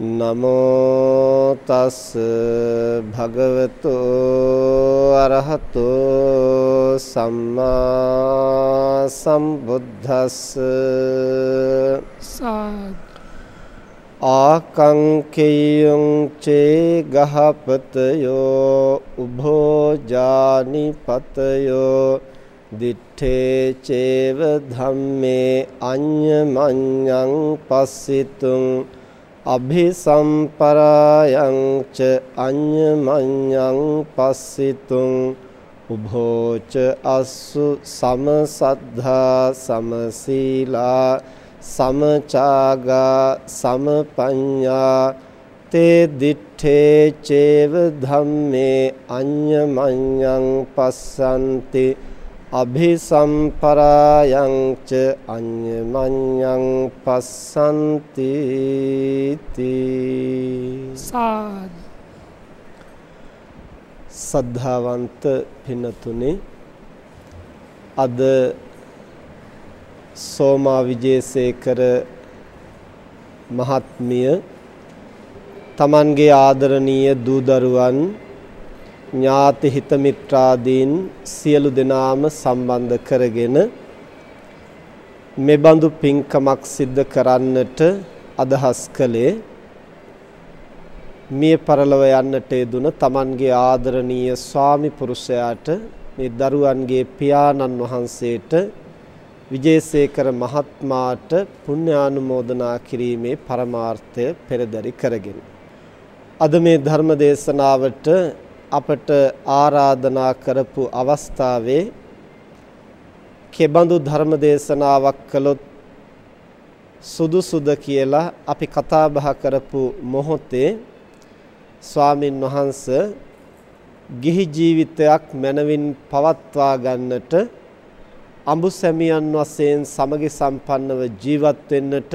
නමෝ තස් භගවතු අරහතෝ සම්මා සම්බුද්දස්ස ආකංකේයං චේ ගහපතයෝ උභෝ ජානිපතයෝ දිත්තේ චේව ධම්මේ අඤ්ඤමඤ්ඤං පස්සිතුං අභිසම්පරායං ච අඤ්ඤමඤ්ඤං පස්සිතුං උභෝච අස්සු සමසද්ධා සමසීලා සමචාගා සමපඤ්ඤා තේ දිත්තේ චේව ධම්මේ අඤ්ඤමඤ්ඤං පස්සන්ති අභිසම්පරායං ච අඤ්ඤමඤ්ඤං පස්සන්ති සාද් සද්ධාවන්ත පින්නතුනේ අද සෝමා විජේසේකර මහත්මිය තමන්ගේ ආදරණීය දූ දරුවන් ඥාති හිත මිත්‍රාදීන් සියලු දෙනාම සම්බන්ධ කරගෙන මෙබඳු පින්කමක් සිද්ධ කරන්නට අදහස් කළේ මිය පරලව යන්නට යෙදුන Tamanගේ ආදරණීය ස්වාමි පුරුෂයාට මේ දරුවන්ගේ පියාණන් වහන්සේට විජේසේකර මහත්මාට පුණ්‍යානුමෝදනා කිරීමේ පරමාර්ථය පෙරදරි කරගෙන. අද මේ ධර්ම දේශනාවට අපට ආරාධනා කරපු අවස්ථාවේ කෙබඳු ධර්ම දේශනාවක් කළොත් සුදුසුද කියලා අපි කතා බහ කරපු මොහොතේ ස්වාමින් වහන්ස ගිහි ජීවිතයක් මනවින් පවත්වා ගන්නට අඹු සැමියන් වශයෙන් සමගි සම්පන්නව ජීවත් වෙන්නට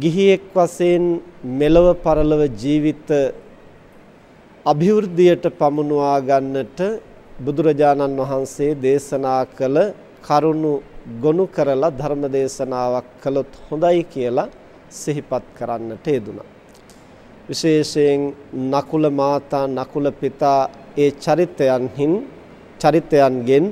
ගිහියෙක් වශයෙන් මෙලව පරලව ජීවිත અભිවෘද්ධියට පමුණවා ගන්නට බුදුරජාණන් වහන්සේ දේශනා කළ කරුණු ගොනු කරලා ධර්ම දේශනාවක් කළොත් හොඳයි කියලා සිහිපත් කරන්නට යෙදුණා. විශේෂයෙන් නකුල මාතා නකුල පිතා ඒ චරිතයන්හින් චරිතයන්ගෙන්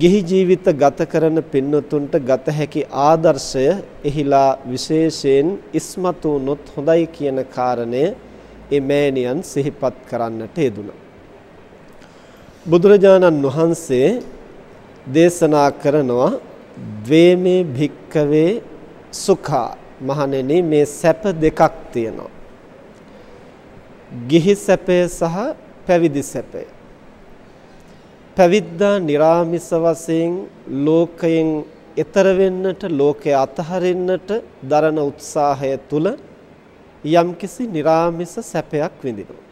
ගිහි ජීවිත ගත කරන පින්නතුන්ට ගත හැකි ආදර්ශය එහිලා විශේෂයෙන් ඉස්මතු වුනොත් හොඳයි කියන කාරණය ඒ මෑණියන් සිහිපත් කරන්නට යෙදුණා. බුදුරජාණන් වහන්සේ දේශනා කරනවා ද්වේමේ භික්කවේ සුඛා මහණෙනි මේ සැප දෙකක් තියෙනවා. ගිහි සැපය සහ පැවිදි සැපය. පැවිද්දා निराமிස වශයෙන් ලෝකයෙන් එතර වෙන්නට ලෝකය අතහරින්නට දරන උත්සාහය තුල යම්කිසි निराமிස සැපයක් විඳිනවා.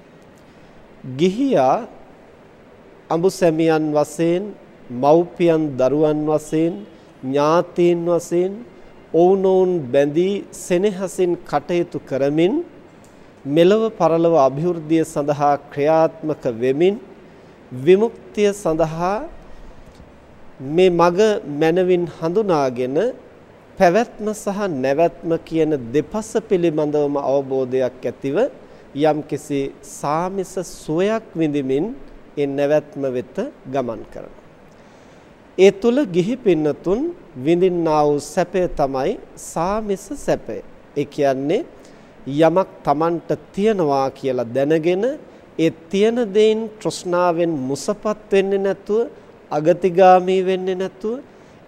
ගිහියා අඹු සැමියන් වශයෙන්, මව්පියන් දරුවන් වශයෙන්, ඥාතීන් වශයෙන් ඔවුනොවුන් බැඳී සෙනෙහසින් කටයුතු කරමින් මෙලව පරලව અભිවෘද්ධිය සඳහා ක්‍රියාත්මක වෙමින් විමුක්තිය සඳහා මේ මග මනවින් හඳුනාගෙන පැවැත්ම සහ නැවැත්ම කියන දෙපස පිළිබඳවම අවබෝධයක් ඇතිව යම්කිසි සාමිස සුවයක් විඳිමින් ඒ නැවැත්ම වෙත ගමන් කරනවා. ඒ තුල ගිහි පින්නතුන් විඳින්නා වූ සැපය තමයි සාමිස සැපය. ඒ කියන්නේ යමක් Tamanට තියනවා කියලා දැනගෙන ඒ තියන දෙයින් තෘෂ්ණාවෙන් මුසපත් වෙන්නේ නැතුව අගතිගාමී වෙන්නේ නැතුව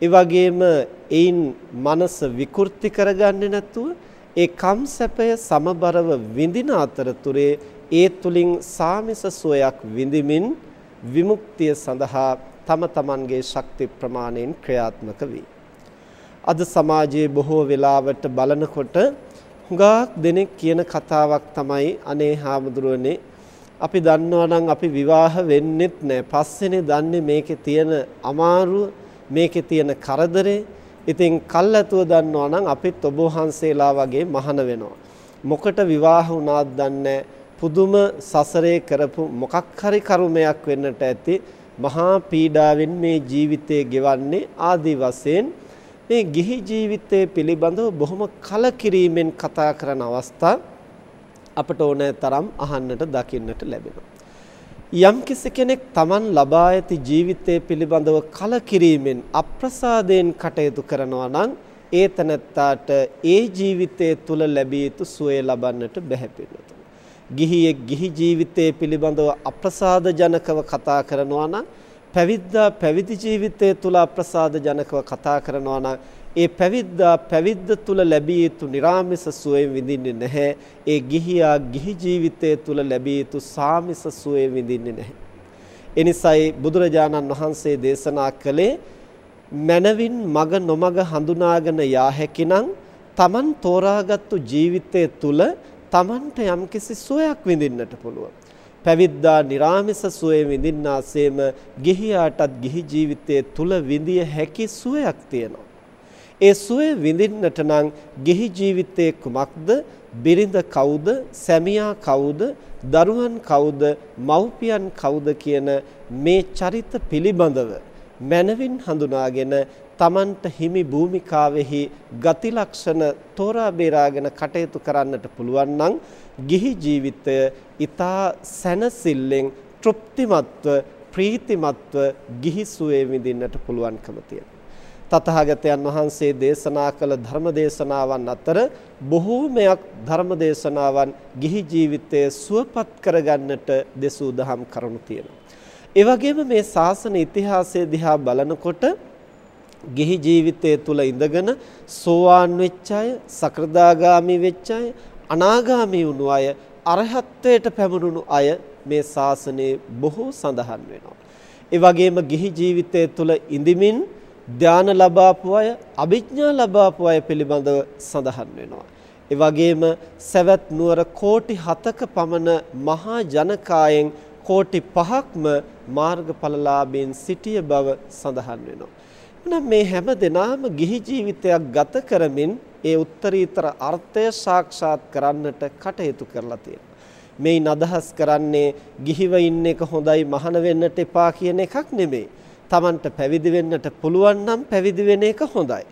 ඒ වගේම ඒන් මනස විකෘති කරගන්නේ නැතුව ඒ කම් සැපය සමබරව විඳින අතරතුරේ ඒ තුලින් සාමිස සෝයක් විඳිමින් විමුක්තිය සඳහා තම තමන්ගේ ශක්ති ප්‍රමාණයෙන් ක්‍රියාත්මක වේ. අද සමාජයේ බොහෝ වෙලාවට බලනකොට හුඟක් දෙනෙක් කියන කතාවක් තමයි අනේ හාමුදුරුවනේ අපි දන්නවා නම් අපි විවාහ වෙන්නෙත් නැහැ. පස්සේනේ දන්නේ මේකේ තියෙන අමාරුව, මේකේ තියෙන කරදරේ. ඉතින් කල්ැතුව දන්නවා නම් අපිත් ඔබ වහන්සේලා වගේ මහාන වෙනවා. මොකට විවාහ වුණාද දන්නේ පුදුම සසරේ කරපු මොකක් හරි කර්මයක් වෙන්නට ඇති මහා පීඩාවෙන් මේ ජීවිතය ගෙවන්නේ ආදි වශයෙන් මේ ගිහි ජීවිතය පිළිබඳව බොහොම කලකිරීමෙන් කතා කරන අවස්ථා අපට ඕනෑ තරම් අහන්නට දකින්නට ලැබෙනවා. යම් කෙනෙක් Taman ලබා ඇති ජීවිතය පිළිබඳව කලකිරීමෙන් අප්‍රසාදයෙන් කටයුතු කරනවා නම් ඒ තනත්තාට ඒ ජීවිතය තුල ලැබිය යුතු සුවය ලබන්නට බැහැ පිළිතුරු. ගිහියෙක් ගිහි ජීවිතය පිළිබඳව අප්‍රසාද ජනකව කතා කරනවා නම් පැවිද්දා පැවිදි ජීවිතය තුල අප්‍රසාද ජනකව කතා කරනවා නම් ඒ පැවිද්දා පැවිද්ද තුල ලැබිය යුතු निराமிස සුවයෙන් විඳින්නේ නැහැ. ඒ ගිහියා ගිහි ජීවිතය තුල ලැබිය යුතු සාමිස සුවයෙන් විඳින්නේ නැහැ. එනිසායි බුදුරජාණන් වහන්සේ දේශනා කළේ මනවින් මග නොමග හඳුනාගෙන යා හැකිනම් Taman තෝරාගත්තු ජීවිතය තුල Tamanට යම්කිසි සුවයක් විඳින්නට පුළුවන්. පැවිද්දා निराமிස සුවය විඳින්නාseම ගිහියාටත් ගිහි ජීවිතයේ තුල විඳිය හැකි සුවයක් තියෙනවා. ඒ සුවය විඳින්නට නම් ගිහි ජීවිතයේ කුමක්ද? බිරිඳ කවුද? සැමියා කවුද? දරුවන් කවුද? මව්පියන් කවුද කියන මේ චරිත පිළිබඳව මනවින් හඳුනාගෙන තමන්ට හිමි භූමිකාවෙහි ගති ලක්ෂණ තෝරා බේරාගෙන කටයුතු කරන්නට පුළුවන් නම් ගිහි ජීවිතය ඊතා සැනසෙල්ලෙන් තෘප්තිමත්ව ප්‍රීතිමත්ව ගිහි සුවේ විඳින්නට පුළුවන්කම තියෙනවා. තථාගතයන් වහන්සේ දේශනා කළ ධර්ම දේශනාවන් අතර බොහෝමයක් ධර්ම දේශනාවන් ගිහි ජීවිතය සුවපත් කරගන්නට දෙසූ දහම් කරුණු තියෙනවා. ඒ වගේම මේ ශාසන ඉතිහාසය දිහා බලනකොට ගිහි ජීවිතය තුල ඉඳගෙන සෝවාන් වෙච්ච අය, සකෘදාගාමි වෙච්ච අය, අනාගාමී වුණු අය, අරහත්ත්වයට පැමුණුණු අය මේ ශාසනයේ බොහෝ සඳහන් වෙනවා. ඒ වගේම ගිහි ජීවිතය තුල ඉඳිමින් ධාන ලබාපු අය, අභිඥා ලබාපු අය පිළිබඳව සඳහන් වෙනවා. ඒ වගේම සවැත් නුවර කෝටි 7ක පමණ මහා ජනකායෙන් කෝටි 5ක්ම මාර්ගඵලලාභීන් සිටිය බව සඳහන් වෙනවා. එහෙනම් මේ හැම දිනාම ගිහි ජීවිතයක් ගත කරමින් ඒ උත්තරීතර අර්ථය සාක්ෂාත් කරන්නට කටයුතු කරලා තියෙනවා. මේන් අදහස් කරන්නේ ගිහිව ඉන්න එක හොඳයි මහාන වෙන්නට එපා කියන එකක් නෙමෙයි. Tamanට පැවිදි වෙන්නට පුළුවන් නම් පැවිදි වෙන එක හොඳයි.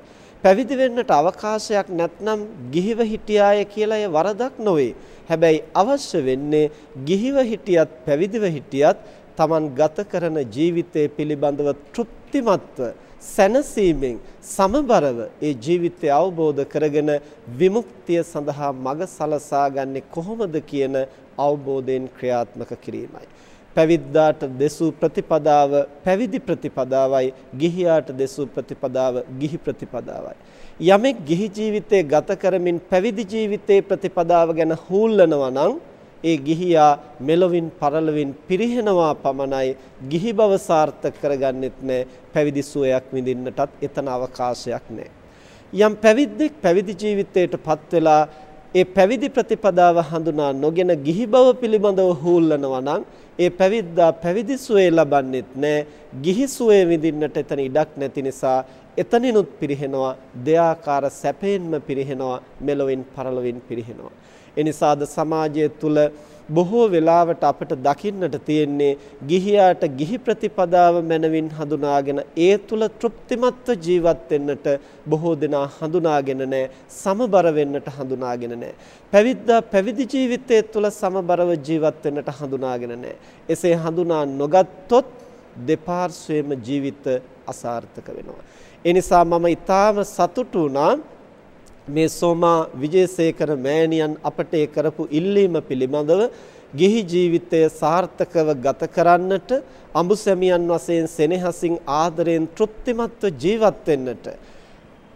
පැවිදි වෙන්නට අවකාශයක් නැත්නම් ගිහිව හිටියාය කියලා ඒ වරදක් නොවේ. හැබැයි අවශ්‍ය වෙන්නේ ගිහිව හිටියත් පැවිදිව හිටියත් Taman ගත කරන ජීවිතය පිළිබඳව තෘප්තිමත්ව සැනසීමෙන් සමබරව ඒ ජීවිතය අවබෝධ කරගෙන විමුක්තිය සඳහා මඟ සලසා ගන්නේ කොහොමද කියන අවබෝධයෙන් ක්‍රියාත්මක කිරීමයි. පැවිද්දාට දෙසූ ප්‍රතිපදාව පැවිදි ප්‍රතිපදාවයි ගිහියාට දෙසූ ප්‍රතිපදාව ගිහි ප්‍රතිපදාවයි. යමෙක් ගිහි ජීවිතය ගත කරමින් පැවිදි ජීවිතයේ ප්‍රතිපදාව ගැන හූල්ලනවා නම් ඒ ගිහියා මෙලොවින් පරලොවින් පිරිහෙනවා පමණයි ගිහි බව සාර්ථක කරගන්නෙත් නැහැ පැවිදි සුවයක් විඳින්නටත් එතන අවකාශයක් නැහැ යම් පැවිද්දෙක් පැවිදි ජීවිතයටපත් වෙලා ඒ පැවිදි ප්‍රතිපදාව හඳුනා නොගෙන ගිහි බව පිළිබඳව හූල්ලනවා නම් ඒ පැවිද්දා පැවිදි සුවේ ලබන්නෙත් නැහැ ගිහි සුවේ විඳින්නට එතන ඉඩක් නැති නිසා එතනිනුත් පිරිහෙනවා දෙයාකාර සැපයෙන්ම පිරිහෙනවා මෙලොවින් පරලොවින් පිරිහෙනවා. එනිසාද සමාජය තුල බොහෝ වෙලාවට අපට දකින්නට තියෙන්නේ ගිහියාට ගිහි ප්‍රතිපදාව මනවින් හඳුනාගෙන ඒ තුල තෘප්තිමත්ව ජීවත් වෙන්නට බොහෝ දෙනා හඳුනාගෙන නැහැ සමබර වෙන්නට හඳුනාගෙන නැහැ. පැවිද්දා පැවිදි ජීවිතයේ තුල සමබරව ජීවත් වෙන්නට හඳුනාගෙන නැහැ. එසේ හඳුනා නොගත්තොත් දෙපාර්ශ්වයේම ජීවිත අසාර්ථක වෙනවා. ඒ නිසා මම ඊටාම සතුටු වුණා මේ සෝමා විජේසේකර මෑණියන් අපට ඒ කරපු ඉල්ලීම පිළිබඳව ගිහි ජීවිතය සාර්ථකව ගත කරන්නට අඹුසැමියන් වශයෙන් සෙනෙහසින් ආදරයෙන් තෘප්තිමත්ව ජීවත් වෙන්නට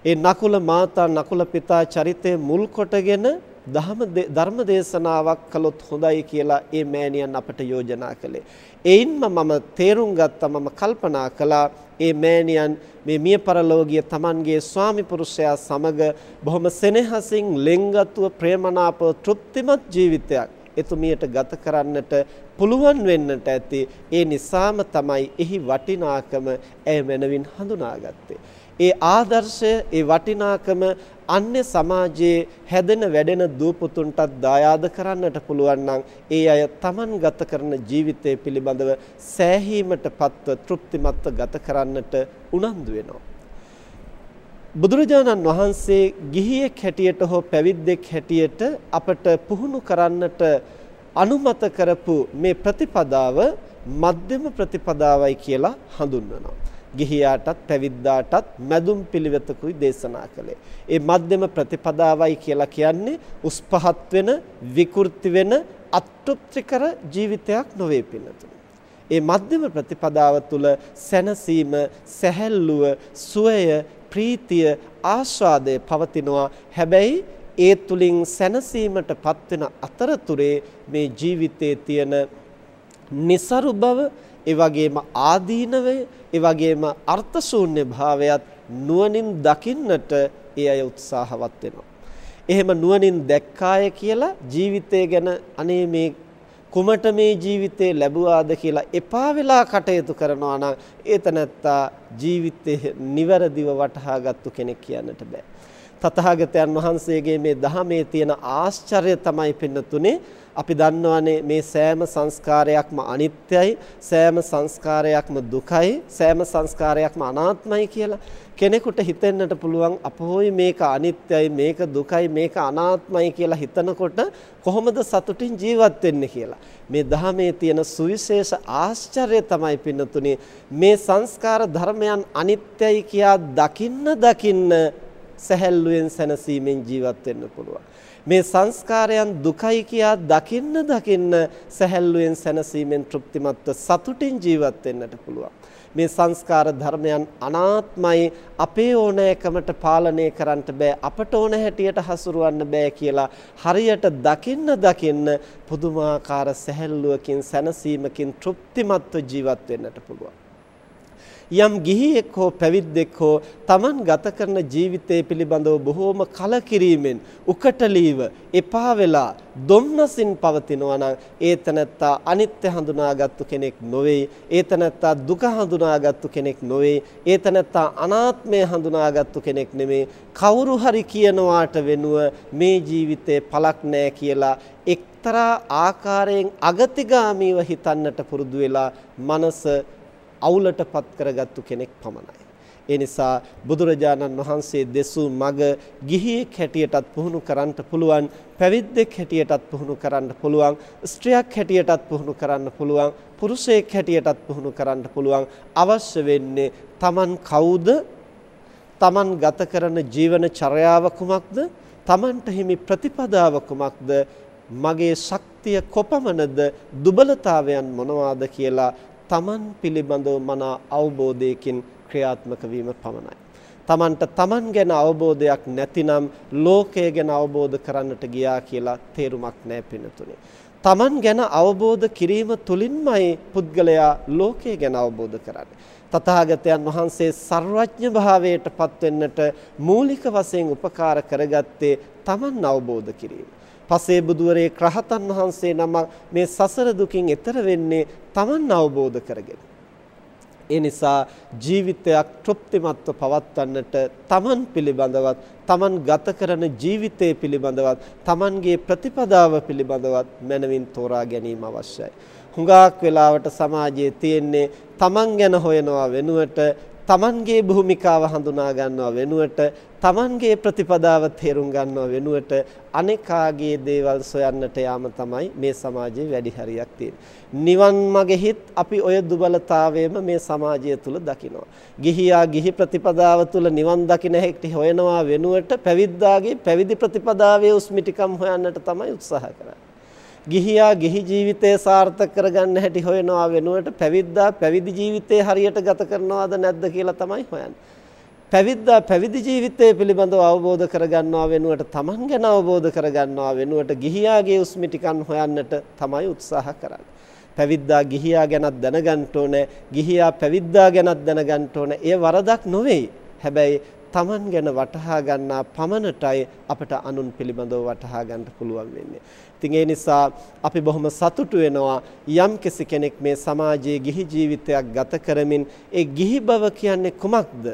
ඒ නකුල මාතා නකුල පිතා චරිතය මුල් කොටගෙන දහම ධර්ම දේශනාවක් කළොත් හොඳයි කියලා ඒ මෑණියන් අපට යෝජනා කළේ. එයින්ම මම තේරුම් ගත්තා මම කල්පනා කළා ඒ මෑණියන් මේ මිය පරලෝකීය Tamanගේ ස්වාමි පුරුෂයා සමග බොහොම සෙනෙහසින් ලෙන්ගතුව ප්‍රේමනාපව තෘප්තිමත් ජීවිතයක් එතුමියට ගත කරන්නට පුළුවන් වෙන්නට ඇති. ඒ නිසාම තමයි එහි වටිනාකම ඇය මනවින් හඳුනාගත්තේ. ඒ ආදර්ශය ඒ වටිනාකම අන්‍ය සමාජයේ හැදෙන වැඩෙන දූපුතුන්ටත් දායාද කරන්නට පුළුවන් නම් ඒ අය Taman ගත කරන ජීවිතය පිළිබඳව සෑහීමටපත්ව තෘප්තිමත්ව ගත කරන්නට උනන්දු වෙනවා. බුදුරජාණන් වහන්සේ ගිහියෙක් හැටියට හෝ පැවිද්දෙක් හැටියට අපට පුහුණු කරන්නට අනුමත කරපු මේ ප්‍රතිපදාව මධ්‍යම ප්‍රතිපදාවයි කියලා හඳුන්වනවා. ගිහියාටත් පැවිද්දාටත් මැදුම් පිළිවෙතකුයි දේශනා කළේ. ඒ මධ්‍යම ප්‍රතිපදාවයි කියලා කියන්නේ උස් පහත් වෙන විකෘති වෙන අතෘප්තිකර ජීවිතයක් නොවේ පින්නතුනි. ඒ මධ්‍යම ප්‍රතිපදාව තුළ සැනසීම, සැහැල්ලුව, සුවය, ප්‍රීතිය, ආස්වාදය පවතිනවා. හැබැයි ඒ තුලින් සැනසීමටපත් වෙන අතරතුරේ මේ ජීවිතයේ තියෙන નિસරු බව ඒ වගේම ආදීනවය, ඒ වගේම අර්ථ ශූන්‍ය භාවයත් නුවණින් දකින්නට ඒ අය උත්සාහවත් වෙනවා. එහෙම නුවණින් දැක්කාය කියලා ජීවිතය ගැන අනේ මේ කුමට මේ ජීවිතේ ලැබුවාද කියලා එපා වෙලා කටයුතු කරනවා නම් ඒතනත්තා ජීවිතේ නිවැරදිව වටහාගත්තු කෙනෙක් කියන්නට බෑ. තථාගතයන් වහන්සේගේ මේ ධහමේ තියෙන ආශ්චර්ය තමයි පින්නතුනේ අපි දන්නවනේ මේ සෑම සංස්කාරයක්ම අනිත්‍යයි සෑම සංස්කාරයක්ම දුකයි සෑම සංස්කාරයක්ම අනාත්මයි කියලා කෙනෙකුට හිතෙන්නට පුළුවන් අපෝයි මේක අනිත්‍යයි මේක දුකයි මේක අනාත්මයි කියලා හිතනකොට කොහොමද සතුටින් ජීවත් වෙන්නේ කියලා. මේ ධහමේ තියෙන සුවිශේෂ ආශ්චර්යය තමයි පින්නතුනේ. මේ සංස්කාර ධර්මයන් අනිත්‍යයි කියා දකින්න දකින්න සැහැල්ලුවෙන් සැනසීමෙන් ජීවත් වෙන්න පුළුවන්. මේ සංස්කාරයන් දුකයි කියා දකින්න දකින්න සැහැල්ලුවෙන් සැනසීමෙන් තෘප්තිමත්ව සතුටින් ජීවත් වෙන්නට පුළුවන්. මේ සංස්කාර ධර්මයන් අනාත්මයි අපේ ඕනෑකමට පාලනය කරන්නට බෑ අපට ඕන හැටියට හසුරවන්න බෑ කියලා හරියට දකින්න දකින්න පුදුමාකාර සැහැල්ලුවකින් සැනසීමකින් තෘප්තිමත්ව ජීවත් වෙන්නට පුළුවන්. යම් ගිහියෙක් හෝ පැවිද්දෙක් හෝ Taman ගත කරන ජීවිතය පිළිබඳව බොහෝම කලකිරීමෙන් උකටලීව එපා වෙලා දුම්නසින් පවතිනවා නම් ඒතනත්තා අනිත්‍ය හඳුනාගත්තු කෙනෙක් නොවේ ඒතනත්තා දුක හඳුනාගත්තු කෙනෙක් නොවේ ඒතනත්තා අනාත්මය හඳුනාගත්තු කෙනෙක් නෙමේ. කවුරු හරි කියනවාට වෙනුව මේ ජීවිතේ පළක් නැහැ කියලා එක්තරා ආකාරයෙන් අගතිගාමීව හිතන්නට පුරුදු වෙලා මනස අවුලටපත් කරගත්තු කෙනෙක් පමණයි. ඒ නිසා බුදුරජාණන් වහන්සේ දෙසූ මග ගිහියෙක් හැටියටත් පුහුණු කරන්න පුළුවන් පැවිද්දෙක් හැටියටත් පුහුණු කරන්න පුළුවන් ස්ත්‍රියක් හැටියටත් පුහුණු කරන්න පුළුවන් පුරුෂයෙක් හැටියටත් පුහුණු කරන්න පුළුවන්. අවශ්‍ය වෙන්නේ Taman කවුද? Taman ගත කරන ජීවන චර්යාව කුමක්ද? Tamanට හිමි ප්‍රතිපදාව කුමක්ද? මගේ ශක්තිය කොපමණද? දුබලතාවයන් මොනවාද කියලා තමන් පිළිබඳව මන අවබෝධයකින් ක්‍රියාත්මක වීම පමණයි. තමන්ට තමන් ගැන අවබෝධයක් නැතිනම් ලෝකය ගැන අවබෝධ කරන්නට ගියා කියලා තේරුමක් නැහැ පිනතුනේ. තමන් ගැන අවබෝධ කිරීම තුලින්මයි පුද්ගලයා ලෝකය ගැන අවබෝධ කරන්නේ. තථාගතයන් වහන්සේ සර්වඥ භාවයට පත් වෙන්නට මූලික වශයෙන් උපකාර කරගත්තේ තමන් අවබෝධ කිරීම. පසේ බුදුවරේ රහතන් වහන්සේ නමක් මේ සසර දුකින් එතර වෙන්නේ Taman අවබෝධ කරගෙන. ඒ නිසා ජීවිතයක් තෘප්තිමත්ව පවත්වන්නට තමන් පිළිබඳවත් තමන් ගත කරන ජීවිතය පිළිබඳවත් තමන්ගේ ප්‍රතිපදාව පිළිබඳවත් මනවින් තෝරා ගැනීම අවශ්‍යයි. හුඟක් වෙලාවට සමාජයේ තියෙන්නේ තමන් ගැන හොයනවා වෙනුවට තමන්ගේ භූමිකාව හඳුනා ගන්නවා වෙනුවට තමන්ගේ ප්‍රතිපදාව තේරුම් ගන්නවා වෙනුවට අනේකාගේ දේවල් සොයන්නට යාම තමයි මේ සමාජයේ වැඩි හරියක් තියෙන්නේ. නිවන් මගෙහිත් අපි ඔය දුබලතාවයම මේ සමාජය තුල දකිනවා. ගිහියා ගිහි ප්‍රතිපදාව තුල නිවන් දකින හැටි හොයනවා වෙනුවට පැවිද්දාගේ පැවිදි ප්‍රතිපදාවේ උස්මිටිකම් හොයන්නට තමයි උත්සාහ කරන්නේ. ගිහියා ගිහි ජීවිතය සාර්ථක කරගන්න හැටි හොයනවා වෙනුවට පැවිද්දා පැවිදි ජීවිතය හරියට ගත කරනවද නැද්ද කියලා තමයි හොයන්නේ. පැවිද්දා පැවිදි ජීවිතය පිළිබඳව අවබෝධ කරගන්නවා වෙනුවට Taman ගැන අවබෝධ කරගන්නවා වෙනුවට ගිහියාගේ උස්මිටිකන් හොයන්නට තමයි උත්සාහ කරන්නේ. පැවිද්දා ගිහියා ගැනත් දැනගන්න ඕනේ. ගිහියා පැවිද්දා ගැනත් දැනගන්න ඕනේ. ඒ වරදක් නොවේ. හැබැයි Taman ගැන වටහා ගන්නා පමණටයි අපට අනුන් පිළිබඳව වටහා ගන්න පුළුවන් වෙන්නේ. ඉතින් ඒ නිසා අපි බොහොම සතුටු වෙනවා යම් කෙනෙක් මේ සමාජයේ ගිහි ජීවිතයක් ගත කරමින් ඒ ගිහි බව කියන්නේ කුමක්ද?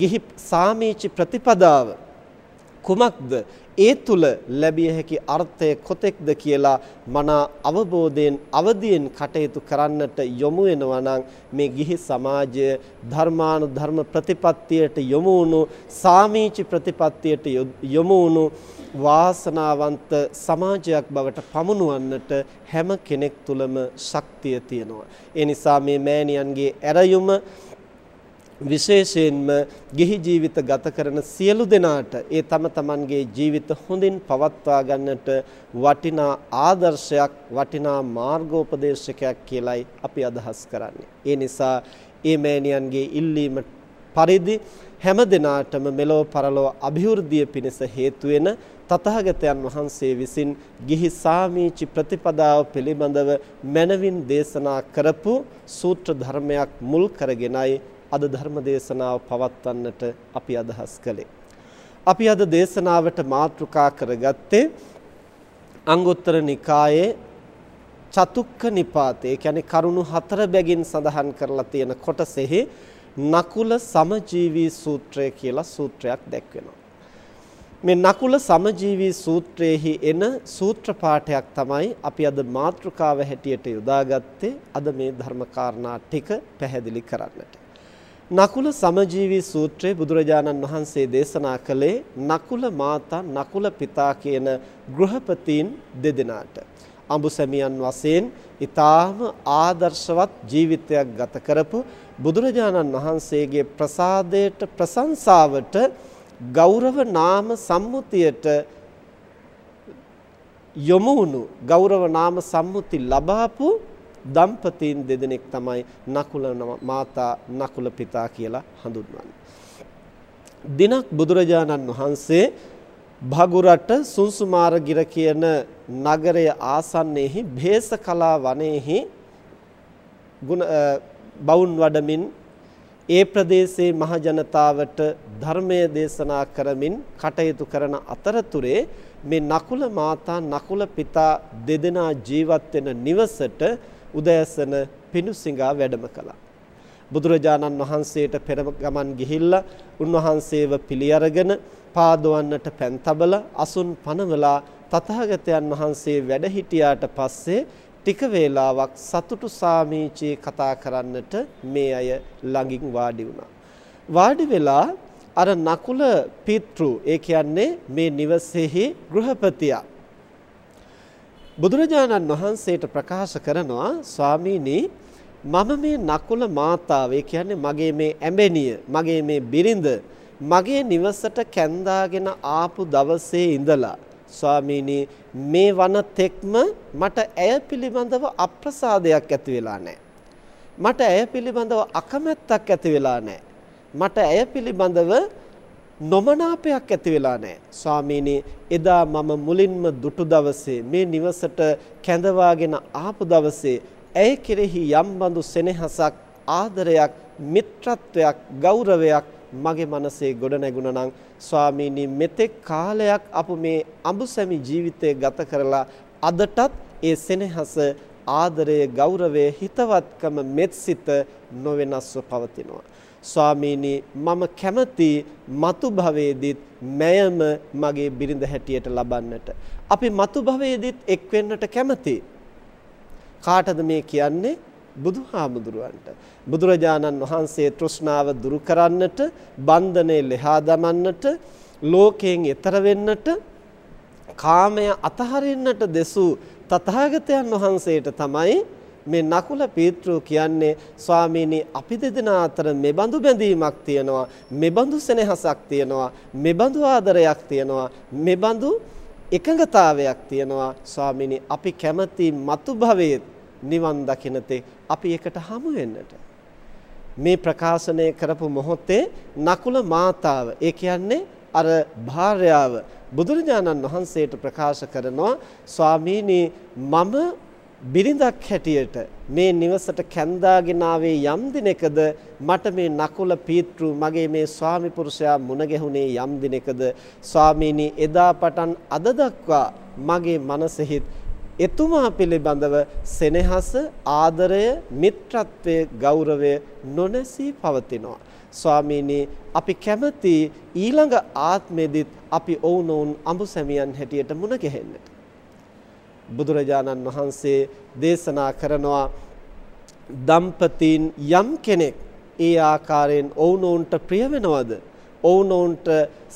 ගිහි සාමීචි ප්‍රතිපදාව කුමක්ද? ඒ තුල ලැබිය හැකි අර්ථය කොතෙක්ද කියලා මන අවබෝධයෙන් අවදියෙන් කටයුතු කරන්නට යොමු වෙනවා නම් මේ ගිහි සමාජය ධර්මානුධර්ම ප්‍රතිපත්තියට යොමු වුණු සාමීචි ප්‍රතිපත්තියට යොමු වුණු වාසනාවන්ත සමාජයක් බවට පමුණුවන්නට හැම කෙනෙක් තුළම ශක්තිය තියෙනවා. ඒ නිසා මේ මෑණියන්ගේ ඇරයුම විශේෂයෙන්ම ගිහි ජීවිත ගත කරන සියලු දෙනාට ඒ තම තමන්ගේ ජීවිත හොඳින් පවත්වා ගන්නට වටිනා ආදර්ශයක් වටිනා මාර්ගෝපදේශකයක් කියලයි අපි අදහස් කරන්නේ. ඒ නිසා ඒ මෑණියන්ගේ ඉල්ලීම පරිදි හැම දිනාටම මෙලොව පරලොව અભිවෘද්ධිය පිණිස හේතු වෙන තථාගතයන් වහන්සේ විසින් ගිහි සාමීචි ප්‍රතිපදාව පිළිබඳව මනවින් දේශනා කරපු සූත්‍ර ධර්මයක් මුල් කරගෙනයි අද ධර්ම දේශනාව පවත්වන්නට අපි අදහස් කළේ. අපි අද දේශනාවට මාතෘකා කරගත්තේ අංගුත්තර නිකායේ චතුක්ක නිපාතේ කියන්නේ කරුණු හතර බැගින් සඳහන් කරලා තියෙන කොටසෙහි නකුල සමජීවී සූත්‍රය කියලා සූත්‍රයක් දැක්වෙනවා. මේ නකුල සමජීවී සූත්‍රයේහි එන සූත්‍ර පාඨයක් තමයි අපි අද මාතෘකාව හැටියට යොදාගත්තේ අද මේ ධර්ම කාරණා ටික පැහැදිලි කරන්නට. නකුල සමජීවී සූත්‍රයේ බුදුරජාණන් වහන්සේ දේශනා කළේ නකුල මාතා නකුල පිතා කියන ගෘහපතීන් දෙදෙනාට. අඹුසැමියන් වශයෙන් ඊටාම ආදර්ශවත් ජීවිතයක් ගත කරපු බුදුරජාණන් වහන්සේගේ ප්‍රසාදයට ප්‍රශංසාවට ගෞරව නාම සම්මුතියට යොමු වුණු ගෞරව නාම සම්මුති ලබාපු දම්පතීන් දෙදෙනෙක් තමයි නකුල මාතා නකුල පිතා කියලා හඳුන්වන්නේ. දිනක් බුදුරජාණන් වහන්සේ භගුරට සුන්සුමාරගිර කියන නගරය ආසන්නයේහි භේසකලා වනයේහි බවුන් වඩමින් ඒ ප්‍රදේශයේ මහ ජනතාවට ධර්මය දේශනා කරමින් කටයුතු කරන අතරතුරේ මේ නකුල මාතා නකුල පිතා දෙදෙනා ජීවත් වෙන නිවසට උදෑසන පිණුසිඟා වැඩම කළා. බුදුරජාණන් වහන්සේට පෙර ගමන් ගිහිල්ලා උන්වහන්සේව පිළි අරගෙන පාදවන්නට පෑන් තබලා අසුන් පනවලා තථාගතයන් වහන්සේ වැඩ හිටියාට පස්සේ ටික වේලාවක් සතුටු සාමීචී කතා කරන්නට මේ අය ළඟින් වාඩි වුණා. වාඩි වෙලා අර නකුල පිතෘ ඒ කියන්නේ මේ නිවසේහි ගෘහපතියා බුදුරජාණන් වහන්සේට ප්‍රකාශ කරනවා ස්වාමීනි මම මේ නකුල මාතාව ඒ කියන්නේ මගේ මේ ඇඹෙනිය මගේ මේ බිරිඳ මගේ නිවසට කැන්දාගෙන ආපු දවසේ ඉඳලා ස්වාමීනි මේ වන තෙක්ම මට ඇය පිළිබඳව අප්‍රසාදයක් ඇති වෙලා නැහැ. මට ඇය පිළිබඳව අකමැත්තක් ඇති වෙලා නැහැ. මට ඇය පිළිබඳව නොමනාපයක් ඇති වෙලා නැහැ. ස්වාමීනි එදා මම මුලින්ම දුටු දවසේ මේ නිවසට කැඳවාගෙන ආපු දවසේ ඇය කෙරෙහි යම් බඳු සෙනෙහසක් ආදරයක් මිත්‍රත්වයක් ගෞරවයක් මගේ මනසේ ගොඩ නැගුණා නම් ස්වාමීනි මෙතෙක් කාලයක් අපු මේ අඹුසැමි ජීවිතය ගත කරලා අදටත් ඒ සෙනෙහස ආදරය ගෞරවය හිතවත්කම මෙත්සිත නොවෙනස්ව පවතිනවා ස්වාමීනි මම කැමති මතු භවයේදීත් මයම මගේ බිරිඳ හැටියට ලබන්නට. අපි මතු භවයේදීත් එක් වෙන්නට කැමති. කාටද මේ කියන්නේ? බුදුහාමුදුරුවන්ට. බුදුරජාණන් වහන්සේ තෘෂ්ණාව දුරු කරන්නට බන්ධනේ ලෙහා දමන්නට ලෝකයෙන් එතර වෙන්නට කාමය අතහරින්නට දෙසූ තථාගතයන් වහන්සේට තමයි මේ නකුල පීත්‍රු කියන්නේ ස්වාමීනි අපි දෙදෙනා අතර මෙබඳු බැඳීමක් තියෙනවා මෙබඳු සෙනෙහසක් තියෙනවා මෙබඳු ආදරයක් තියෙනවා මෙබඳු එකඟතාවයක් තියෙනවා. ස්වාමීනි අපි කැමති මතු භවයේ නිවන් දකින්නතේ අපි එකට හමු වෙන්නට. මේ ප්‍රකාශනය කරපු මොහොතේ නකුල මාතාව ඒ කියන්නේ අර භාර්යාව බුදුරජාණන් වහන්සේට ප්‍රකාශ කරනවා ස්වාමීනි මම බිරිඳක් හැටියට මේ නිවසට කැඳාගෙන ආවේ යම් දිනකද මට මේ නකුල පීත්‍රු මගේ මේ ස්වාමි පුරුෂයා මුණ ගැහුනේ යම් දිනකද? ස්වාමීනි එදා පටන් අද දක්වා මගේ මනසෙහිත් එතුමා පිළිබඳව සෙනෙහස ආදරය මිත්‍රත්වය ගෞරවය නොනැසී පවතිනවා. ස්වාමීනි අපි කැමති ඊළඟ ආත්මෙදිත් අපි ඔවුනොවුන් අඹු සැමියන් හැටියට මුණ ගැහෙන්නට. බුදුරජාණන් වහන්සේ දේශනා කරනවා දම්පතීන් යම් කෙනෙක් ඒ ආකාරයෙන් ඔවුනොවුන්ට ප්‍රිය වෙනවද ඔවුනොවුන්ට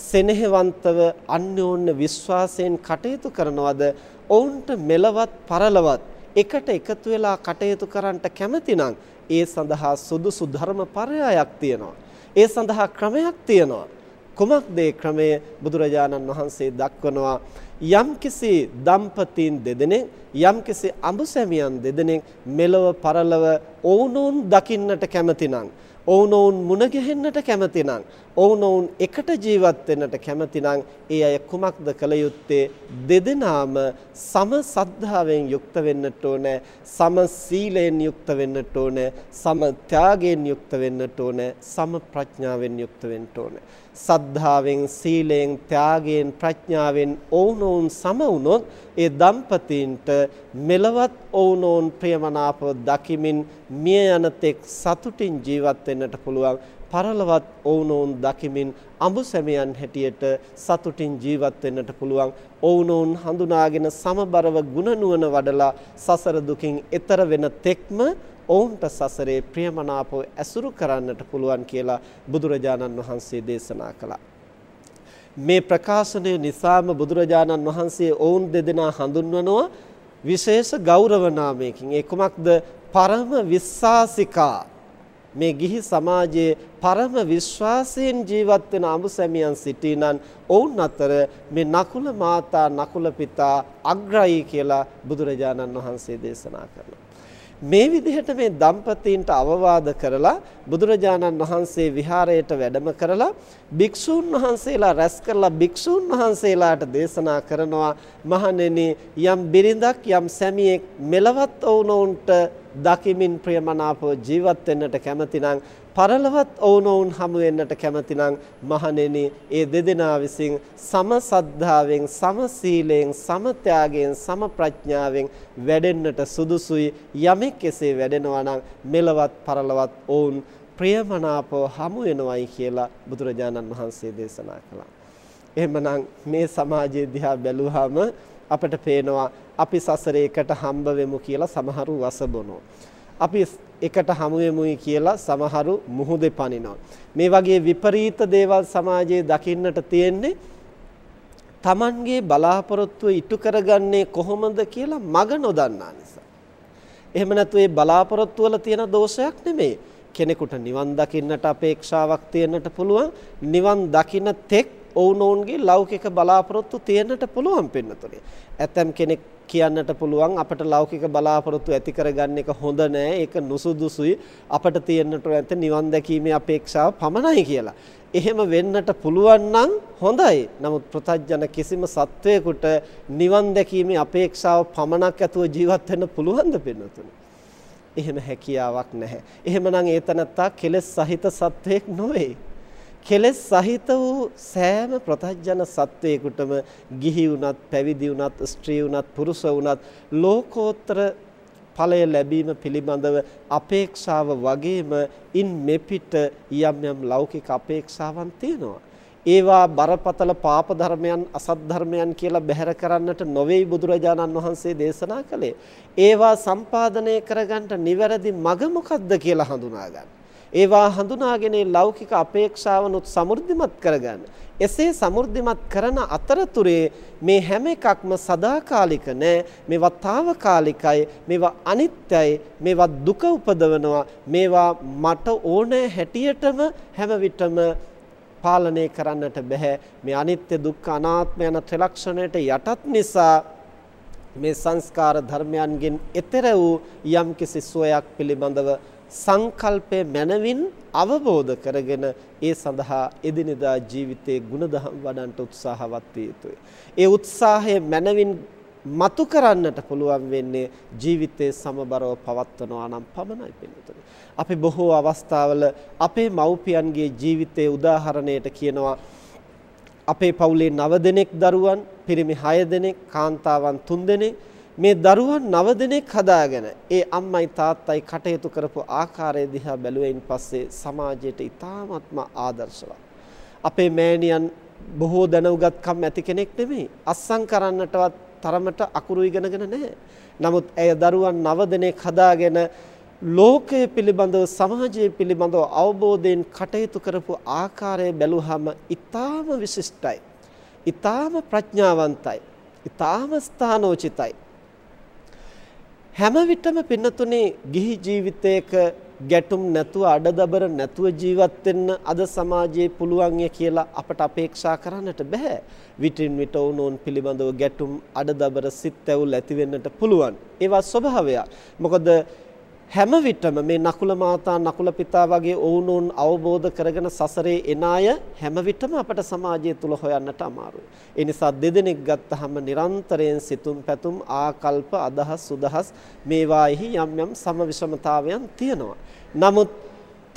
සෙනෙහවන්තව අන්‍යෝන්‍ය විශ්වාසයෙන් කටයුතු කරනවද ඔවුන්ට මෙලවත් පරලවත් එකට එකතු වෙලා කටයුතු කරන්නට කැමතිනම් ඒ සඳහා සුදුසු ධර්ම පරයායක් තියෙනවා. ඒ සඳහා ක්‍රමයක් තියෙනවා. කුමක්ද ඒ ක්‍රමය බුදුරජාණන් වහන්සේ දක්වනවා යම්කිසි දම්පතීන් දෙදෙනෙක් යම්කිසි අඹසැමියන් දෙදෙනෙක් මෙලව පරලව ඔවුනොවුන් දකින්නට කැමතිනම් ඔවුනොවුන් මුණ ගැහෙන්නට කැමතිනම් ඔවුනොවුන් එකට ජීවත් වෙන්නට කැමතිනම් ඒ අය කුමක්ද කළ යුත්තේ? දෙදෙනාම සම සද්ධාවෙන් යුක්ත වෙන්නට ඕනේ සම සීලයෙන් යුක්ත වෙන්නට ඕනේ සම ත්‍යාගයෙන් යුක්ත වෙන්නට ඕනේ සම ප්‍රඥාවෙන් යුක්ත වෙන්න ඕනේ. සද්ධාවෙන් සීලයෙන් ත්‍යාගයෙන් ප්‍රඥාවෙන් ඔවුනොවුන් සම වුණොත් ඒ දම්පතීන්ට මෙලවත් ඔවුනොවුන් ප්‍රියමනාපව දකිමින් මිය යන තෙක් සතුටින් ජීවත් වෙන්නට පුළුවන් පරලවත් ඔවුනොවුන් දකිමින් අඹු සැමියන් හැටියට සතුටින් ජීවත් වෙන්නට පුළුවන් ඔවුනොවුන් හඳුනාගෙන සමබරව ගුණ නුවණ වඩලා සසර දුකින් එතර වෙන තෙක්ම ඔවුන්ට සසරේ ප්‍රියමනාපව ඇසුරු කරන්නට පුළුවන් කියලා බුදුරජාණන් වහන්සේ දේශනා කළා. මේ ප්‍රකාශනය නිසාම බුදුරජාණන් වහන්සේ ඔවුන් දෙදෙනා හඳුන්වනවා විශේෂ ගෞරව නාමයකින්. ඒ කුමක්ද? පරම විශ්වාසිකා මේ ගිහි සමාජයේ පරම විශ්වාසයෙන් ජීවත් වෙන අමුසැමියන් සිටිනන් ඔවුන් අතර මේ නකුල මාතා නකුල පිතා අග්‍රයි කියලා බුදුරජාණන් වහන්සේ දේශනා කරනවා. මේ විදිහට මේ දම්පතීන්ට අවවාද කරලා බුදුරජාණන් වහන්සේ විහාරයට වැඩම කරලා භික්ෂූන් වහන්සේලා රැස් කරලා භික්ෂූන් වහන්සේලාට දේශනා කරනවා මහණෙනි යම් බිරිඳක් යම් සැමියෙක් මෙලවත් වුණොන්ට දකිමින් ප්‍රියමනාපව ජීවත් වෙන්නට කැමතිනම් පරලවත් ඔවුනොවුන් හමු වෙන්නට කැමතිනම් මහණෙනි ඒ දෙදෙනා විසින් සම සද්ධාවෙන් සම සීලයෙන් සම ත්‍යාගයෙන් සම ප්‍රඥාවෙන් වැඩෙන්නට සුදුසුයි යමෙක් එසේ වැඩෙනවා නම් මෙලවත් පරලවත් ඔවුන් ප්‍රියමනාපව හමු වෙනවයි කියලා බුදුරජාණන් වහන්සේ දේශනා කළා. එහෙමනම් මේ සමාජයේ දිහා බැලුවාම අපට පේනවා අපි සසරේකට හම්බ වෙමු කියලා සමහරු වසබොනවා. අපි එකට හමු වෙමුයි කියලා සමහරු මුහුදේ පනිනවා. මේ වගේ විපරීත දේවල් සමාජයේ දකින්නට තියෙන්නේ Tamanගේ බලාපොරොත්තුව ඉටු කරගන්නේ කොහොමද කියලා මග නොදන්නා නිසා. එහෙම නැතු ඒ බලාපොරොත්තු වල තියෙන දෝෂයක් නෙමෙයි. කෙනෙකුට නිවන් දකින්නට අපේක්ෂාවක් තියෙන්නට පුළුවන්. නිවන් දකින්න තෙක් ඔවුනොවුන්ගේ ලෞකික බලාපොරොත්තු තියෙන්නට පුළුවන් පින්නතුනේ. ඇතම් කෙනෙක් කියන්නට පුළුවන් අපට ලෞකික බලාපොරොත්තු ඇති කරගන්න එක හොඳ නෑ ඒක නුසුදුසුයි අපට තියෙන්නට ඇත නිවන් දැකීමේ අපේක්ෂාව පමණයි කියලා. එහෙම වෙන්නට පුළුවන් නම් හොඳයි. නමුත් ප්‍රතඥ කිසිම සත්වයකට නිවන් දැකීමේ අපේක්ෂාව පමණක් ඇතුව ජීවත් වෙන්න පුළුවන්ද පින්නතුනි? එහෙම හැකියාවක් නැහැ. එහෙමනම් ඒ තනත්තා කෙලෙස් සහිත සත්වයක් නොවේ. කෙලෙස් සහිත වූ සෑම ප්‍රතඥ සත්වයකටම ගිහි වුණත් පැවිදි වුණත් ස්ත්‍රී වුණත් පුරුෂ වුණත් ලෝකෝත්තර ඵලය ලැබීම පිළිබඳව අපේක්ෂාව වගේම ඉන් මෙපිට යම් යම් ලෞකික අපේක්ෂාවන් තියෙනවා. ඒවා බරපතල පාප ධර්මයන් අසත් ධර්මයන් කියලා බැහැර කරන්නට නොවේයි බුදුරජාණන් වහන්සේ දේශනා කළේ. ඒවා සම්පාදනය කරගන්න නිවැරදි මඟ මොකක්ද කියලා හඳුනා ගන්න. ඒවා හඳුනාගෙන ලෞකික අපේක්ෂාවනුත් සමෘද්ධිමත් කරගන්න. එසේ සමෘද්ධිමත් කරන අතරතුරේ මේ හැම එකක්ම සදාකාලික නෑ මේවා తాවකාලිකයි මේවා අනිත්‍යයි මේවා දුක උපදවනවා මේවා මට ඕනෑ හැටියටම හැම විටම පාලනය කරන්නට බෑ මේ අනිත්‍ය දුක්ඛ අනාත්ම යන ත්‍රිලක්ෂණයට යටත් නිසා මේ සංස්කාර ධර්මයන්ගෙන් එතර වූ යම්කිසි සෝයක් පිළිබඳව සංකල්පය මනවින් අවබෝධ කරගෙන ඒ සඳහා එදිනෙදා ජීවිතයේ ගුණධම් වඩන්ට උත්සාහවත් විය යුතුයි. ඒ උත්සාහය මනවින් මතු කරන්නට පුළුවන් වෙන්නේ ජීවිතයේ සමබරව පවත්වනවා නම් පමණයි පිළිතුරු. අපි බොහෝ අවස්ථාවල අපේ මව්පියන්ගේ ජීවිතයේ උදාහරණයට කියනවා අපේ පවුලේ 9 දෙනෙක් දරුවන්, පිරිමි 6 දෙනෙක්, කාන්තාවන් 3 දෙනෙක් මේ දරුවන් නව දෙනෙක් හදාගෙන ඒ අම්මයි තාත්තයි කටයුතු කරපු ආකාරය දිහා බැලුවෙන් පස්සේ සමාජයට ඉතාමත්ම ආදර්ශවත්. අපේ මෑණියන් බොහෝ දැනුගත්කම් ඇති කෙනෙක් නෙමෙයි. අස්සම් කරන්නටවත් තරමට අකුරු ඉගෙනගෙන නැහැ. නමුත් ඇය දරුවන් නව දෙනෙක් හදාගෙන ලෝකය පිළිබඳව සමාජය පිළිබඳව අවබෝධයෙන් කටයුතු කරපු ආකාරය බැලුවහම ඊටාම විශිෂ්ටයි. ඊටාම ප්‍රඥාවන්තයි. ඊටාම ස්ථානෝචිතයි. හැම විටම පින්නතුනේ ගිහි ජීවිතයක ගැටුම් නැතුව අඩදබර නැතුව ජීවත් වෙන්න අද සමාජයේ පුළුවන් කියලා අපට අපේක්ෂා කරන්නට බෑ. විටින් විට වුණෝන් පිළිබඳව ගැටුම් අඩදබර සිත් ඇවුල් ඇති වෙන්නට පුළුවන්. ඒවා ස්වභාවයක්. මොකද හැම විටම මේ නකුල මාතා නකුල පිතා වගේ ඔවුනොන් අවබෝධ කරගෙන සසරේ එන අය හැම විටම අපට සමාජය තුල හොයන්නට අමාරුයි. ඒ නිසා දෙදෙනෙක් ගත්තහම නිරන්තරයෙන් සිතුම් පැතුම් ආකල්ප අදහස් සුදහස් මේවාෙහි යම් යම් සම විෂමතාවයන් තියෙනවා. නමුත්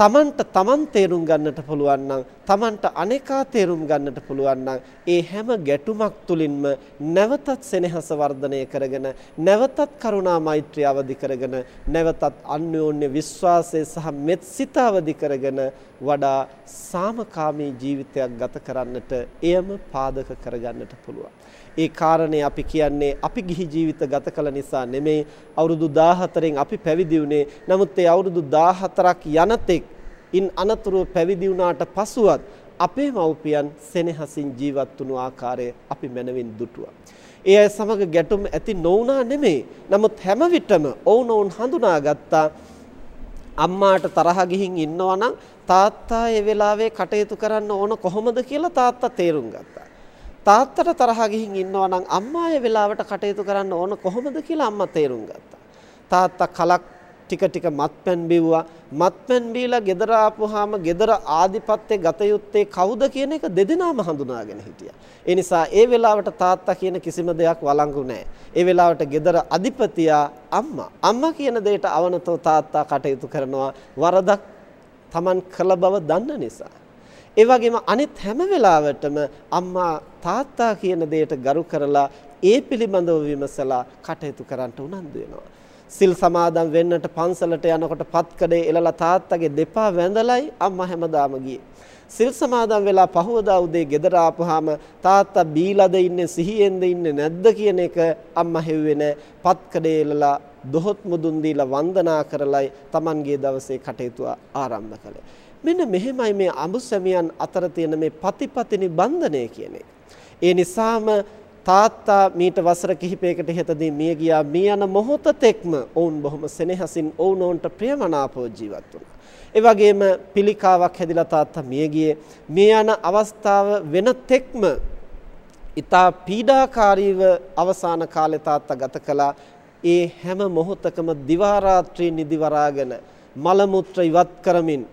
තමන්ට තමන් තේරුම් ගන්නට පුළුවන් නම් තමන්ට අනේකා තේරුම් ගන්නට පුළුවන් නම් ඒ හැම ගැටුමක් තුලින්ම නැවතත් සෙනෙහස වර්ධනය කරගෙන නැවතත් කරුණා මෛත්‍රිය අවදි කරගෙන නැවතත් අන්‍යෝන්‍ය විශ්වාසය සහ මෙත්සිත අවදි කරගෙන වඩා සාමකාමී ජීවිතයක් ගත කරන්නට එයම පාදක කරගන්නට පුළුවන්. ඒ කාරණේ අපි කියන්නේ අපි ගිහි ජීවිත ගත කළ නිසා නෙමෙයි අවුරුදු 14න් අපි පැවිදි වුණේ. නමුත් ඒ අවුරුදු 14ක් යනතෙක් ඉන් අනතුරුව පැවිදි වුණාට පසුවත් අපේ මව්පියන් සෙනෙහසින් ජීවත් වුණු ආකාරය අපි මනවින් දුටුවා. ඒ අය සමග ගැටුම් ඇති නොවුනා නෙමෙයි. නමුත් හැම විටම ඔවුනොවුන් හඳුනාගත්තා අම්මාට තරහ ගිහින් ඉන්නවා නම් තාත්තා ඒ වෙලාවේ කටයුතු කරන්න ඕන කොහොමද කියලා තාත්තා තේරුම් ගත්තා. තාත්තට තරහ ගිහින් ඉන්නවා නම් අම්මා ඒ වෙලාවට කටයුතු කරන්න ඕන කොහොමද කියලා අම්මා තේරුම් ගත්තා. තාත්තා කලක් ටික ටික මත්පැන් බිව්වා. මත්පැන් බීලා ගෙදර ආපුවාම ගෙදර ආධිපත්‍ය ගත යුත්තේ කවුද කියන එක දෙදෙනාම හඳුනාගෙන හිටියා. ඒ නිසා ඒ වෙලාවට තාත්තා කියන කිසිම දෙයක් වළංගු නැහැ. ඒ වෙලාවට ගෙදර අධිපතියා අම්මා. අම්මා කියන දෙයට අවනතෝ තාත්තා කටයුතු කරනවා වරදක් Taman කළ බව දන්න නිසා. ඒ වගේම අනිත් හැම වෙලාවටම අම්මා තාත්තා කියන දෙයට ගරු කරලා ඒ පිළිබඳව විමසලා කටයුතු කරන්න උනන්දු වෙනවා. සිල් සමාදන් වෙන්නට පන්සලට යනකොට පත්කඩේ එලලා තාත්තගේ දෙපා වැඳලයි අම්මා හැමදාම ගියේ. සිල් සමාදන් වෙලා පහවදා උදේ ගෙදර ආපුවාම තාත්තා බීලාද ඉන්නේ සිහියෙන්ද ඉන්නේ නැද්ද කියන එක අම්මා හෙව්වේ නැහැ. පත්කඩේ එලලා දොහොත් මුදුන් දීලා වන්දනා කරලයි Tamanගේ දවසේ කටයුතු ආරම්භ කළේ. මෙන්න මෙහෙමයි මේ අඹුසැමියන් අතර තියෙන මේ පතිපතිනි බන්ධනය කියන එක. ඒ නිසාම තාත්තා මීට වසර කිහිපයකට ඉහතදී මිය ගියා. මිය යන මොහොතෙක්ම ඔවුන් බොහොම සෙනෙහසින් ඔවුනොන්ට ප්‍රියමනාපව ජීවත් වුණා. ඒ වගේම පිළිකාවක් හැදිලා තාත්තා මිය ගියේ. මිය යන අවස්ථාව වෙන තෙක්ම ඊතා පීඩාකාරීව අවසාන කාලේ තාත්තා ගත කළා. ඒ හැම මොහොතකම දිවා රාත්‍රී නිදි වරාගෙන මල මුත්‍ර ඉවත් කරමින්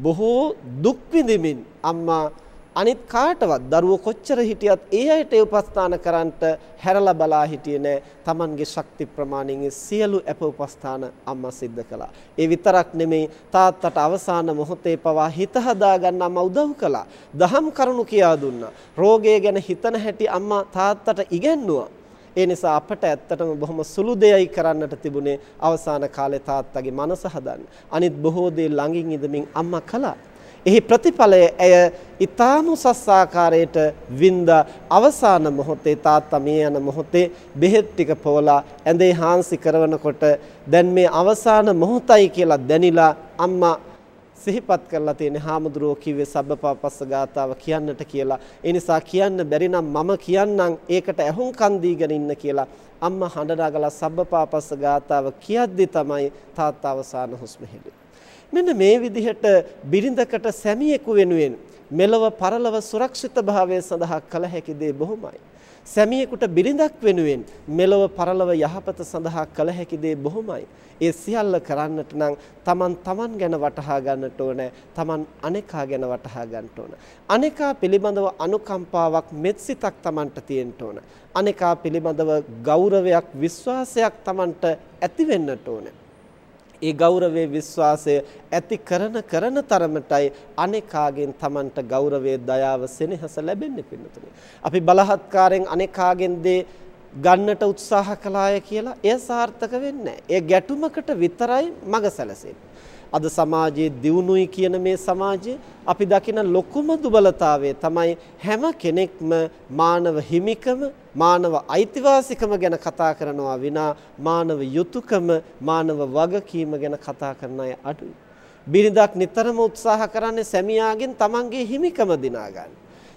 බොහෝ දුක් විඳිමින් අම්මා අනිත් කාටවත් දරුවෝ කොච්චර හිටියත් ඒ අයට උපස්ථාන කරන්නට හැරලා බලා හිටියේ නෑ. Tamanගේ ශක්ති ප්‍රමාණයෙන් සියලු අප උපස්ථාන අම්මා සිද්ධ කළා. ඒ විතරක් නෙමෙයි තාත්තට අවසාන මොහොතේ පවා හිත හදාගන්න අම්මා උදව් කළා. දහම් කරුණු කියා දුන්නා. රෝගය ගැන හිතන හැටි අම්මා තාත්තට ඉගැන්නුවා. ඒ නිසා අපට ඇත්තටම බොහොම සුළු දෙයයි කරන්නට තිබුණේ අවසාන කාලේ තාත්තගේ මනස හදන්න. අනිත් බොහෝ දේ ළඟින් ඉඳමින් අම්මා කළා. එහි ප්‍රතිඵලය ඇය ඊ타ම උසස් ආකාරයට වින්ද අවසාන මොහොතේ තාත්තා මේ යන මොහොතේ බෙහෙත් ටික පොවලා ඇඳේ හාන්සි කරනකොට දැන් මේ අවසාන මොහොතයි කියලා දැනිලා අම්මා සිහිපත් කරලා තියෙන හාමුදුරුවෝ කිව්වේ සබ්බපාපස්ස ගාතාව කියන්නට කියලා. ඒ නිසා කියන්න බැරි නම් මම කියන්නම් ඒකට ඇහුම්කන් දීගෙන ඉන්න කියලා අම්මා හඬ නගලා සබ්බපාපස්ස ගාතාව කියද්දි තමයි තාත්තා අවසාන හුස්ම හෙළුවේ. මෙන්න මේ විදිහට බිරිඳකට සැමියෙකු වෙනුවෙන් මෙලව පරලව සුරක්ෂිත භාවය සඳහා කළ හැකි දේ බොහොමයි. සැමියෙකුට බිරිඳක් වෙනුවෙන් මෙලව පරලව යහපත සඳහා කළ හැකි දේ බොහොමයි. ඒ සියල්ල කරන්නට නම් Taman Taman ගැන වටහා ගන්නට ඕන. Taman අනේකා ගැන වටහා ගන්නට ඕන. අනේකා පිළිබඳව අනුකම්පාවක් මෙත්සිතක් Tamanට තියෙන්න ඕන. අනේකා පිළිබඳව ගෞරවයක් විශ්වාසයක් Tamanට ඇති වෙන්නට ඕනේ. ඒ ගෞරවයේ විශ්වාසය ඇති කරන කරන තරමටයි අනේකාගෙන් Tamanට ගෞරවයේ දයාව සෙනෙහස ලැබෙන්නේ පින්නතුනේ. අපි බලහත්කාරයෙන් අනේකාගෙන් දේ ගන්නට උත්සාහ කළාය කියලා එය සාර්ථක වෙන්නේ නැහැ. ඒ ගැටුමකට විතරයි මඟ සැලසෙන්නේ. අද සමාජයේ දියුණුවයි කියන මේ සමාජයේ අපි දකින ලොකුම දුබලතාවය තමයි හැම කෙනෙක්ම මානව හිමිකම මානව අයිතිවාසිකම ගැන කතා කරනවා විනා මානව යුතුයකම මානව වගකීම ගැන කතා කරන අය අඩුයි. බිරිඳක් නිතරම උත්සාහ කරන්නේ සැමියාගෙන් තමන්ගේ හිමිකම දිනා ගන්න.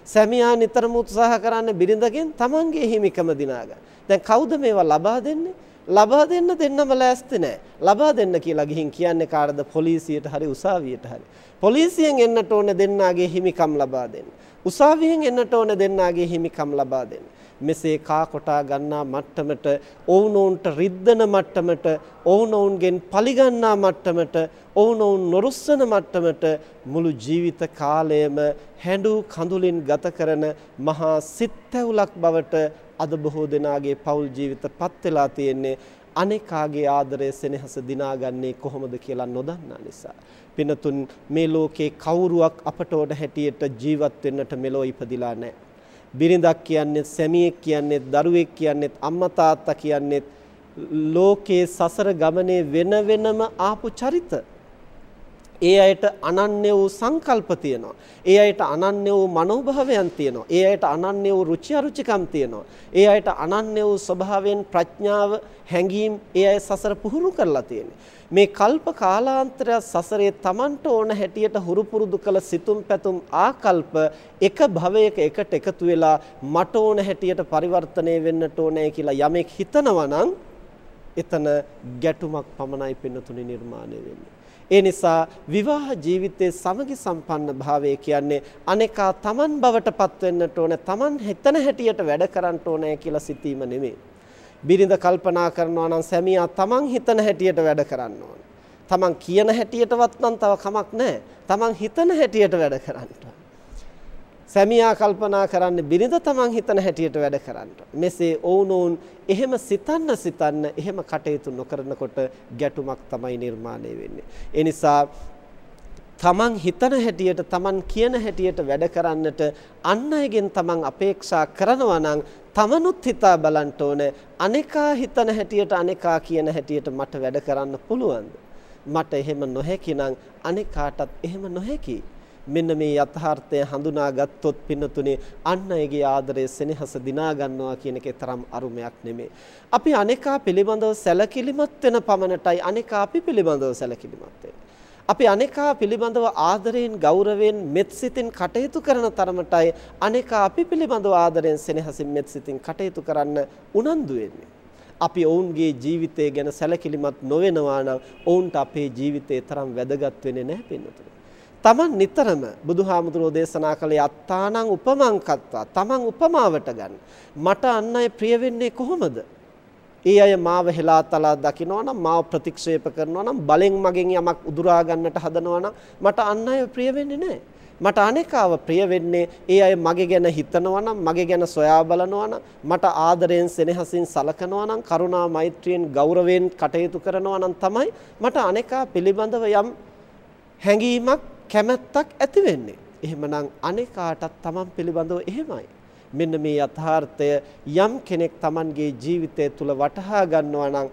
සැමියා නිතරම උත්සාහ කරන්නේ බිරිඳගෙන් තමන්ගේ හිමිකම දිනා ගන්න. දැන් කවුද මේවා ලබා දෙන්නේ? ලබා දෙන්න දෙන්නම ලෑස්ති නැහැ. ලබා දෙන්න කියලා ගිහින් කියන්නේ කාටද? පොලිසියට හරි උසාවියට හරි. පොලිසියෙන් එන්නට ඕන දෙන්නාගේ හිමිකම් ලබා දෙන්න. උසාවියෙන් එන්නට ඕන දෙන්නාගේ හිමිකම් ලබා දෙන්න. මෙසේ කා කොටා ගන්නා මට්ටමට ඔවුනොවුන්ට රිද්දන මට්ටමට ඔවුනොවුන්ගෙන් පලිගන්නා මට්ටමට ඔවුනොවුන් නොරුස්සන මට්ටමට මුළු ජීවිත කාලයම හැඬු කඳුලින් ගත කරන මහා සිත්ැවුලක් බවට අද බොහෝ දෙනාගේ පෞල් ජීවිතපත් වෙලා තියෙන්නේ අනේකාගේ ආදරය සෙනෙහස දිනාගන්නේ කොහොමද කියලා නොදන්නා නිසා. පිනතුන් මේ ලෝකේ කවුරුවක් අපට ඕන හැටියට ජීවත් වෙන්නට මෙලෝ ඉපදිලා නැහැ. බිරිඳක් කියන්නේ සැමියෙක් කියන්නේ දරුවෙක් කියන්නේ අම්මා තාත්තා කියන්නේ ලෝකේ සසර ගමනේ වෙන වෙනම ආපු චරිත. ඒ අයට අනන්‍ය වූ සංකල්ප තියෙනවා. ඒ අයට අනන්‍ය වූ මනෝභාවයන් තියෙනවා. ඒ අයට අනන්‍ය වූ රුචි අරුචිකම් තියෙනවා. ඒ අයට අනන්‍ය වූ ස්වභාවයෙන් ප්‍රඥාව හැඟීම් ඒ අය සසර පුහුණු කරලා තියෙනවා. මේ කල්ප කාලාන්තරය සසරේ Tamanට ඕන හැටියට හුරු පුරුදු කළ සිතුම් පැතුම් ආකල්ප එක භවයක එකට එකතු වෙලා මට ඕන හැටියට පරිවර්තනය වෙන්නට ඕනේ කියලා යමෙක් හිතනවා නම් එතන ගැටුමක් පමණයි පින්නතුනි නිර්මාණය වෙන්නේ. ඒ නිසා විවාහ ජීවිතයේ සමගි සම්පන්න භාවය කියන්නේ අනේකා Taman බවට පත් වෙන්නට ඕන Taman හිතන හැටියට වැඩ කරන්න ඕනේ කියලා සිතීම නෙමෙයි. බිරිඳ කල්පනා කරනවා නම් සැමියා තමන් හිතන හැටියට වැඩ කරන්න ඕන. තමන් කියන හැටියටවත් නම් තව කමක් නැහැ. තමන් හිතන හැටියට වැඩ කරන්න සැමියා කල්පනා කරන්නේ බිරිඳ තමන් හිතන හැටියට වැඩ කරන්න. මෙසේ ඔවුනොවුන් එහෙම සිතන්න සිතන්න එහෙම කටයුතු නොකරනකොට ගැටුමක් තමයි නිර්මාණය වෙන්නේ. ඒ නිසා තමන් හිතන හැටියට තමන් කියන හැටියට වැඩ කරන්නට අන් අයගෙන් තමන් අපේක්ෂා කරනවා නම් තමනුත් හිතා බලන්න ඕන අනේකා හිතන හැටියට අනේකා කියන හැටියට මට වැඩ කරන්න පුළුවන්ද මට එහෙම නොහැකි නම් අනේකාටත් එහෙම නොහැකි මෙන්න මේ යථාර්ථය හඳුනා ගත්තොත් පින්නතුනේ අන් අයගේ ආදරය සෙනෙහස දිනා ගන්නවා කියන එකේ තරම් අරුමයක් නෙමෙයි. අපි අනේකා පිළිබඳව සැලකිලිමත් වෙන පමණටයි අනේකා අපි පිළිබඳව සැලකිලිමත් වෙන්නේ. අපි අනේකා පිළිබඳව ආදරයෙන් ගෞරවයෙන් මෙත්සිතින් කටයුතු කරන තරමටයි අනේකා අපි පිළිබඳව ආදරයෙන් සෙනෙහසින් මෙත්සිතින් කටයුතු කරන්න උනන්දු වෙන්නේ. අපි ඔවුන්ගේ ජීවිතය ගැන සැලකිලිමත් නොවෙනවා නම් ඔවුන්ට අපේ ජීවිතේ තරම් වැදගත් වෙන්නේ නැහැ පින්නතුනි. තමන් නිතරම බුදුහාමුදුරෝ දේශනා කළේ අත්තානං උපමං කත්වා තමන් උපමාවට ගන්න. මට අන් අය ප්‍රිය වෙන්නේ කොහොමද? ඒ අය මාව හෙලා තලා දකිනවා නම් මාව ප්‍රතික්ෂේප කරනවා නම් බලෙන් මගෙන් යමක් උදුරා ගන්නට හදනවා නම් මට අන් අය ප්‍රිය වෙන්නේ නැහැ. මට අනේකාව ප්‍රිය වෙන්නේ ඒ අය මගේ ගැන හිතනවා නම් මගේ ගැන සොයා බලනවා නම් මට ආදරයෙන් සෙනෙහසින් සලකනවා නම් කරුණා මෛත්‍රියෙන් ගෞරවයෙන් කටයුතු කරනවා නම් තමයි මට අනේකා පිළිබඳව යම් හැඟීමක් කැමැත්තක් ඇති වෙන්නේ. එහෙමනම් අනේකාටත් Taman පිළිබඳව එහෙමයි. මෙන්න මේ යථාර්ථය යම් කෙනෙක් Tamanගේ ජීවිතය තුළ වටහා ගන්නවා නම්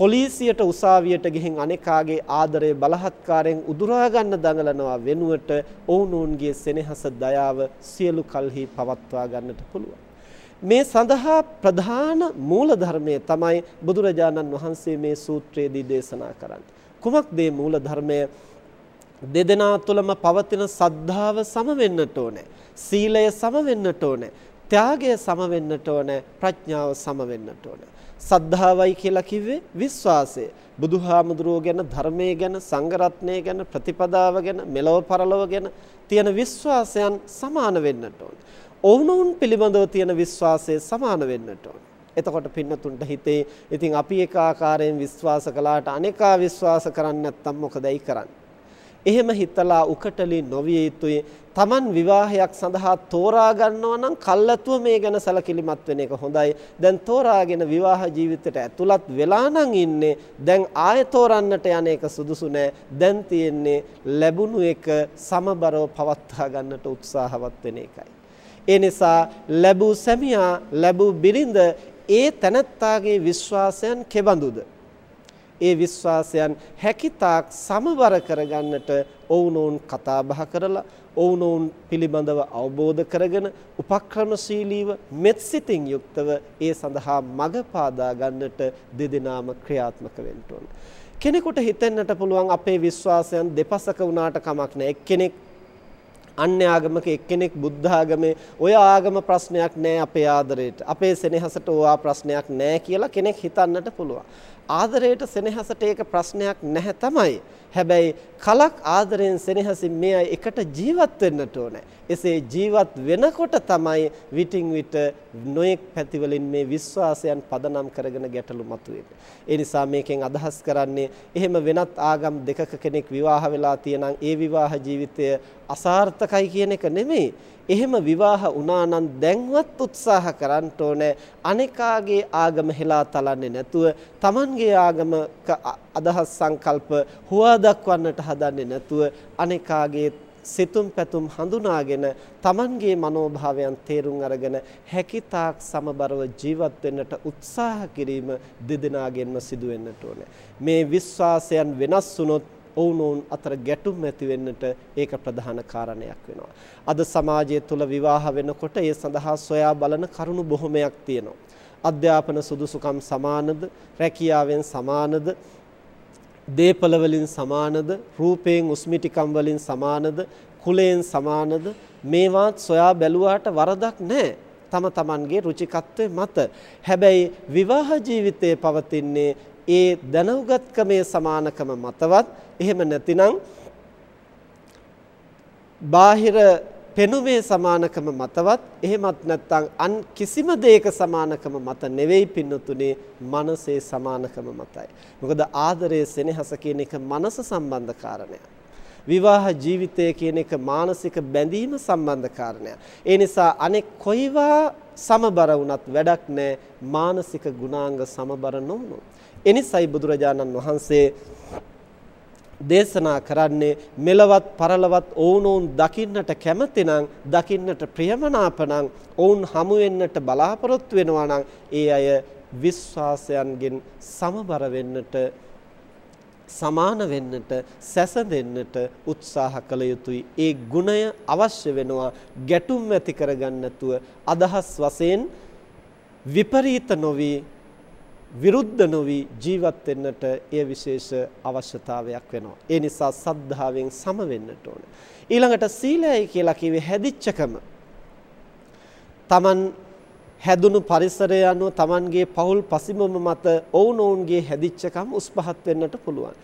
පොලිසියට උසාවියට ගිහින් අනේකාගේ ආදරය බලහත්කාරයෙන් උදුරා ගන්න දඟලනවා වෙනුවට ඔවුනෝන්ගේ සෙනෙහස දයාව සියලු කල්හි පවත්වා ගන්නට පුළුවන්. මේ සඳහා ප්‍රධාන මූල ධර්මය තමයි බුදුරජාණන් වහන්සේ මේ සූත්‍රයේදී දේශනා කරන්නේ. කුමක්ද මේ මූල ධර්මය? දෙදෙනා තුළම පවතින සද්ධාව සම වෙන්නට ඕනේ. සීලය සම වෙන්නට ඕනේ. ත්‍යාගය සම වෙන්නට ඕනේ. ප්‍රඥාව සම වෙන්නට ඕනේ. සද්ධාවයි කියලා කිව්වේ විශ්වාසය. බුදුහාමුදුරුවෝ ගැන ධර්මයේ ගැන සංඝරත්නය ගැන ප්‍රතිපදාව ගැන මෙලව පරලොව ගැන තියෙන විශ්වාසයන් සමාන වෙන්නට ඕනේ. ඔවුනොවුන් පිළිබඳව තියෙන විශ්වාසය සමාන වෙන්නට ඕනේ. එතකොට පින්නතුන්ට හිතේ ඉතින් අපි එක ආකාරයෙන් විශ්වාස කළාට අනේකා විශ්වාස කරන්නේ නැත්නම් මොකදයි කරන්නේ? එහෙම හිතලා උකටලි නොවිය යුතුයි. Taman විවාහයක් සඳහා තෝරා ගන්නවා නම් කල්ැතුව මේ ගැන සැලකිලිමත් වෙන එක හොඳයි. දැන් තෝරාගෙන විවාහ ජීවිතයට ඇතුළත් වෙලා නම් ඉන්නේ. දැන් ආයෙ තෝරන්නට යන එක සුදුසු නෑ. දැන් තියෙන්නේ ලැබුණු එක සමබරව පවත්වා ගන්නට උත්සාහවත් වෙන එකයි. ඒ නිසා ලැබූ සැමියා ලැබූ බිරිඳ ඒ තනත්තාගේ විශ්වාසයන් කෙබඳුද ඒ විශ්වාසයන් හැකිතාක් සමබර කරගන්නට ඔවුනොවුන් කතා බහ කරලා ඔවුනොවුන් පිළිබඳව අවබෝධ කරගෙන උපක්‍රමශීලීව මෙත්සිතින් යුක්තව ඒ සඳහා මඟ පාදා ගන්නට දෙදෙනාම ක්‍රියාත්මක වෙන්න ඕන. කෙනෙකුට හිතෙන්නට පුළුවන් අපේ විශ්වාසයන් දෙපසක වුණාට කමක් නැහැ. එක්කෙනෙක් අන්‍ය ආගමක එක්කෙනෙක් බුද්ධ ආගමේ ඔය ආගම ප්‍රශ්නයක් නෑ අපේ ආදරයට. අපේ සෙනෙහසට ඕවා ප්‍රශ්නයක් නෑ කියලා කෙනෙක් හිතන්නට පුළුවන්. ආදරයට සෙනෙහසට ඒක ප්‍රශ්නයක් නැහැ තමයි. හැබැයි කලක් ආදරයෙන් සෙනෙහසින් මේ අය එකට ජීවත් වෙන්නට ඕනේ. එසේ ජීවත් වෙනකොට තමයි විටින් විට නොයෙක් පැතිවලින් මේ විශ්වාසයන් පදනම් කරගෙන ගැටලු මතුවෙන්නේ. ඒ නිසා මේකෙන් අදහස් කරන්නේ එහෙම වෙනත් ආගම් දෙකක කෙනෙක් විවාහ වෙලා තියෙනම් ඒ විවාහ ජීවිතය අසාර්ථකයි කියන එක නෙමෙයි. එහෙම විවාහ වුණා නම් දැන්වත් උත්සාහ කරන්න ඕනේ අනිකාගේ ආගම හෙලා තලන්නේ නැතුව Tamanගේ ආගමක අදහස් සංකල්ප හුවා දක්වන්නට හදන්නේ නැතුව අනිකාගේ සිතුම් පැතුම් හඳුනාගෙන Tamanගේ මනෝභාවයන් තේරුම් අරගෙන හැකිතාක් සමබරව ජීවත් වෙන්නට උත්සාහ කිරීම දෙදෙනාගෙන්ම සිදු වෙන්නට ඕනේ මේ විශ්වාසයන් වෙනස් වුනොත් ඔවුනොවුන් අතර ගැටුම් ඇති වෙන්නට ඒක ප්‍රධාන කාරණයක් වෙනවා. අද සමාජය තුළ විවාහ වෙනකොට ඒ සඳහා සොයා බලන කරුණු බොහොමයක් තියෙනවා. අධ්‍යාපන සුදුසුකම් සමානද, රැකියාවෙන් සමානද, දේපල වලින් සමානද, රූපයෙන් උස්මිටිකම් වලින් සමානද, කුලයෙන් සමානද මේවාත් සොයා බැලුවාට වරදක් නැහැ. තම තමන්ගේ රුචිකත්වයේ මත. හැබැයි විවාහ ජීවිතයේ පවතින්නේ ඒ දැනුගත්කමේ සමානකම මතවත් එහෙම නැතිනම් බාහිර පෙනුමේ සමානකම මතවත් එහෙමත් නැත්නම් අන් කිසිම දෙයක සමානකම මත නෙවෙයි පින්නතුනේ මනසේ සමානකම මතයි. මොකද ආදරය සෙනෙහස කියන එක මනස සම්බන්ධ කාරණයක්. විවාහ ජීවිතය කියන එක මානසික බැඳීම සම්බන්ධ කාරණයක්. ඒ නිසා අනෙක් කොයිවා සමබර වුණත් වැඩක් නැහැ මානසික ගුණාංග සමබර නොවුනොත්. එනිසයි බුදුරජාණන් වහන්සේ දේශනා කරන්නේ මෙලවත් පරලවත් ඔවුනොවුන් දකින්නට කැමතිනම් දකින්නට ප්‍රියමනාපනම් ඔවුන් හමු වෙන්නට බලාපොරොත්තු වෙනවා නම් ඒ අය විශ්වාසයන්ගෙන් සමබර වෙන්නට සමාන වෙන්නට සැසඳෙන්නට උත්සාහ කළ යුතුයි. ඒ ගුණය අවශ්‍ය වෙනවා ගැටුම් ඇති කරගන්න නැතුව අදහස් වශයෙන් විපරීත නොවි විරුද්ධ නොවි ජීවත් වෙන්නට එය විශේෂ අවශ්‍යතාවයක් වෙනවා. ඒ නිසා සද්ධාවෙන් සම වෙන්නට ඕන. ඊළඟට සීලයයි කියලා කිව්වේ හැදිච්චකම. Taman හැදුණු පරිසරය අනුව Tamanගේ පෞල් පසිමම මත ඔවුනොවුන්ගේ හැදිච්චකම් උස් පහත් වෙන්නට පුළුවන්.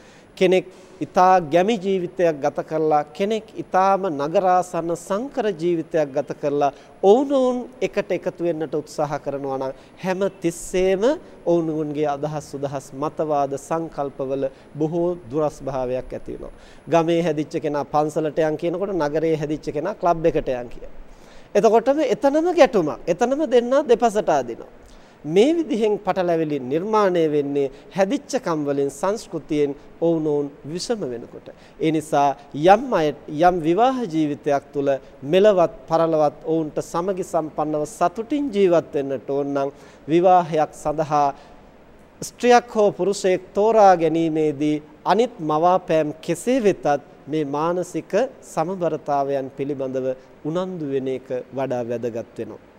කෙනෙක් ඊතා ගැමි ජීවිතයක් ගත කරලා කෙනෙක් ඊ타ම නගරාසන්න සංකර ජීවිතයක් ගත කරලා ඔවුනොවුන් එකට එකතු වෙන්නට උත්සාහ කරනවා නම් හැම තිස්සෙම ඔවුනුන්ගේ අදහස් සුදහස් මතවාද සංකල්පවල බොහෝ දුරස් භාවයක් ඇති වෙනවා. ගමේ හැදිච්ච කෙනා පන්සලට යන් කියනකොට නගරයේ හැදිච්ච කෙනා ක්ලබ් එකට යන් කියනවා. එතකොටම එතනම ගැටුමක්. එතනම දෙන්නා දෙපසට අදිනවා. මේ විදිහෙන් පටලැවිලි නිර්මාණය වෙන්නේ හැදිච්ච කම් වලින් සංස්කෘතියෙන් ඔවුනොවුන් විසම වෙනකොට. ඒ නිසා යම් යම් විවාහ ජීවිතයක් තුළ මෙලවත් පරලවත් ඔවුන්ට සමගි සම්පන්නව සතුටින් ජීවත් වෙන්නට ඕන නම් විවාහයක් සඳහා ස්ත්‍රියක් හෝ පුරුෂයෙක් තෝරා ගැනීමේදී අනිත් මවාපෑම් කෙසේ වෙතත් මේ මානසික සමබරතාවයන් පිළිබඳව උනන්දු වෙන එක වඩා වැදගත් වෙනවා.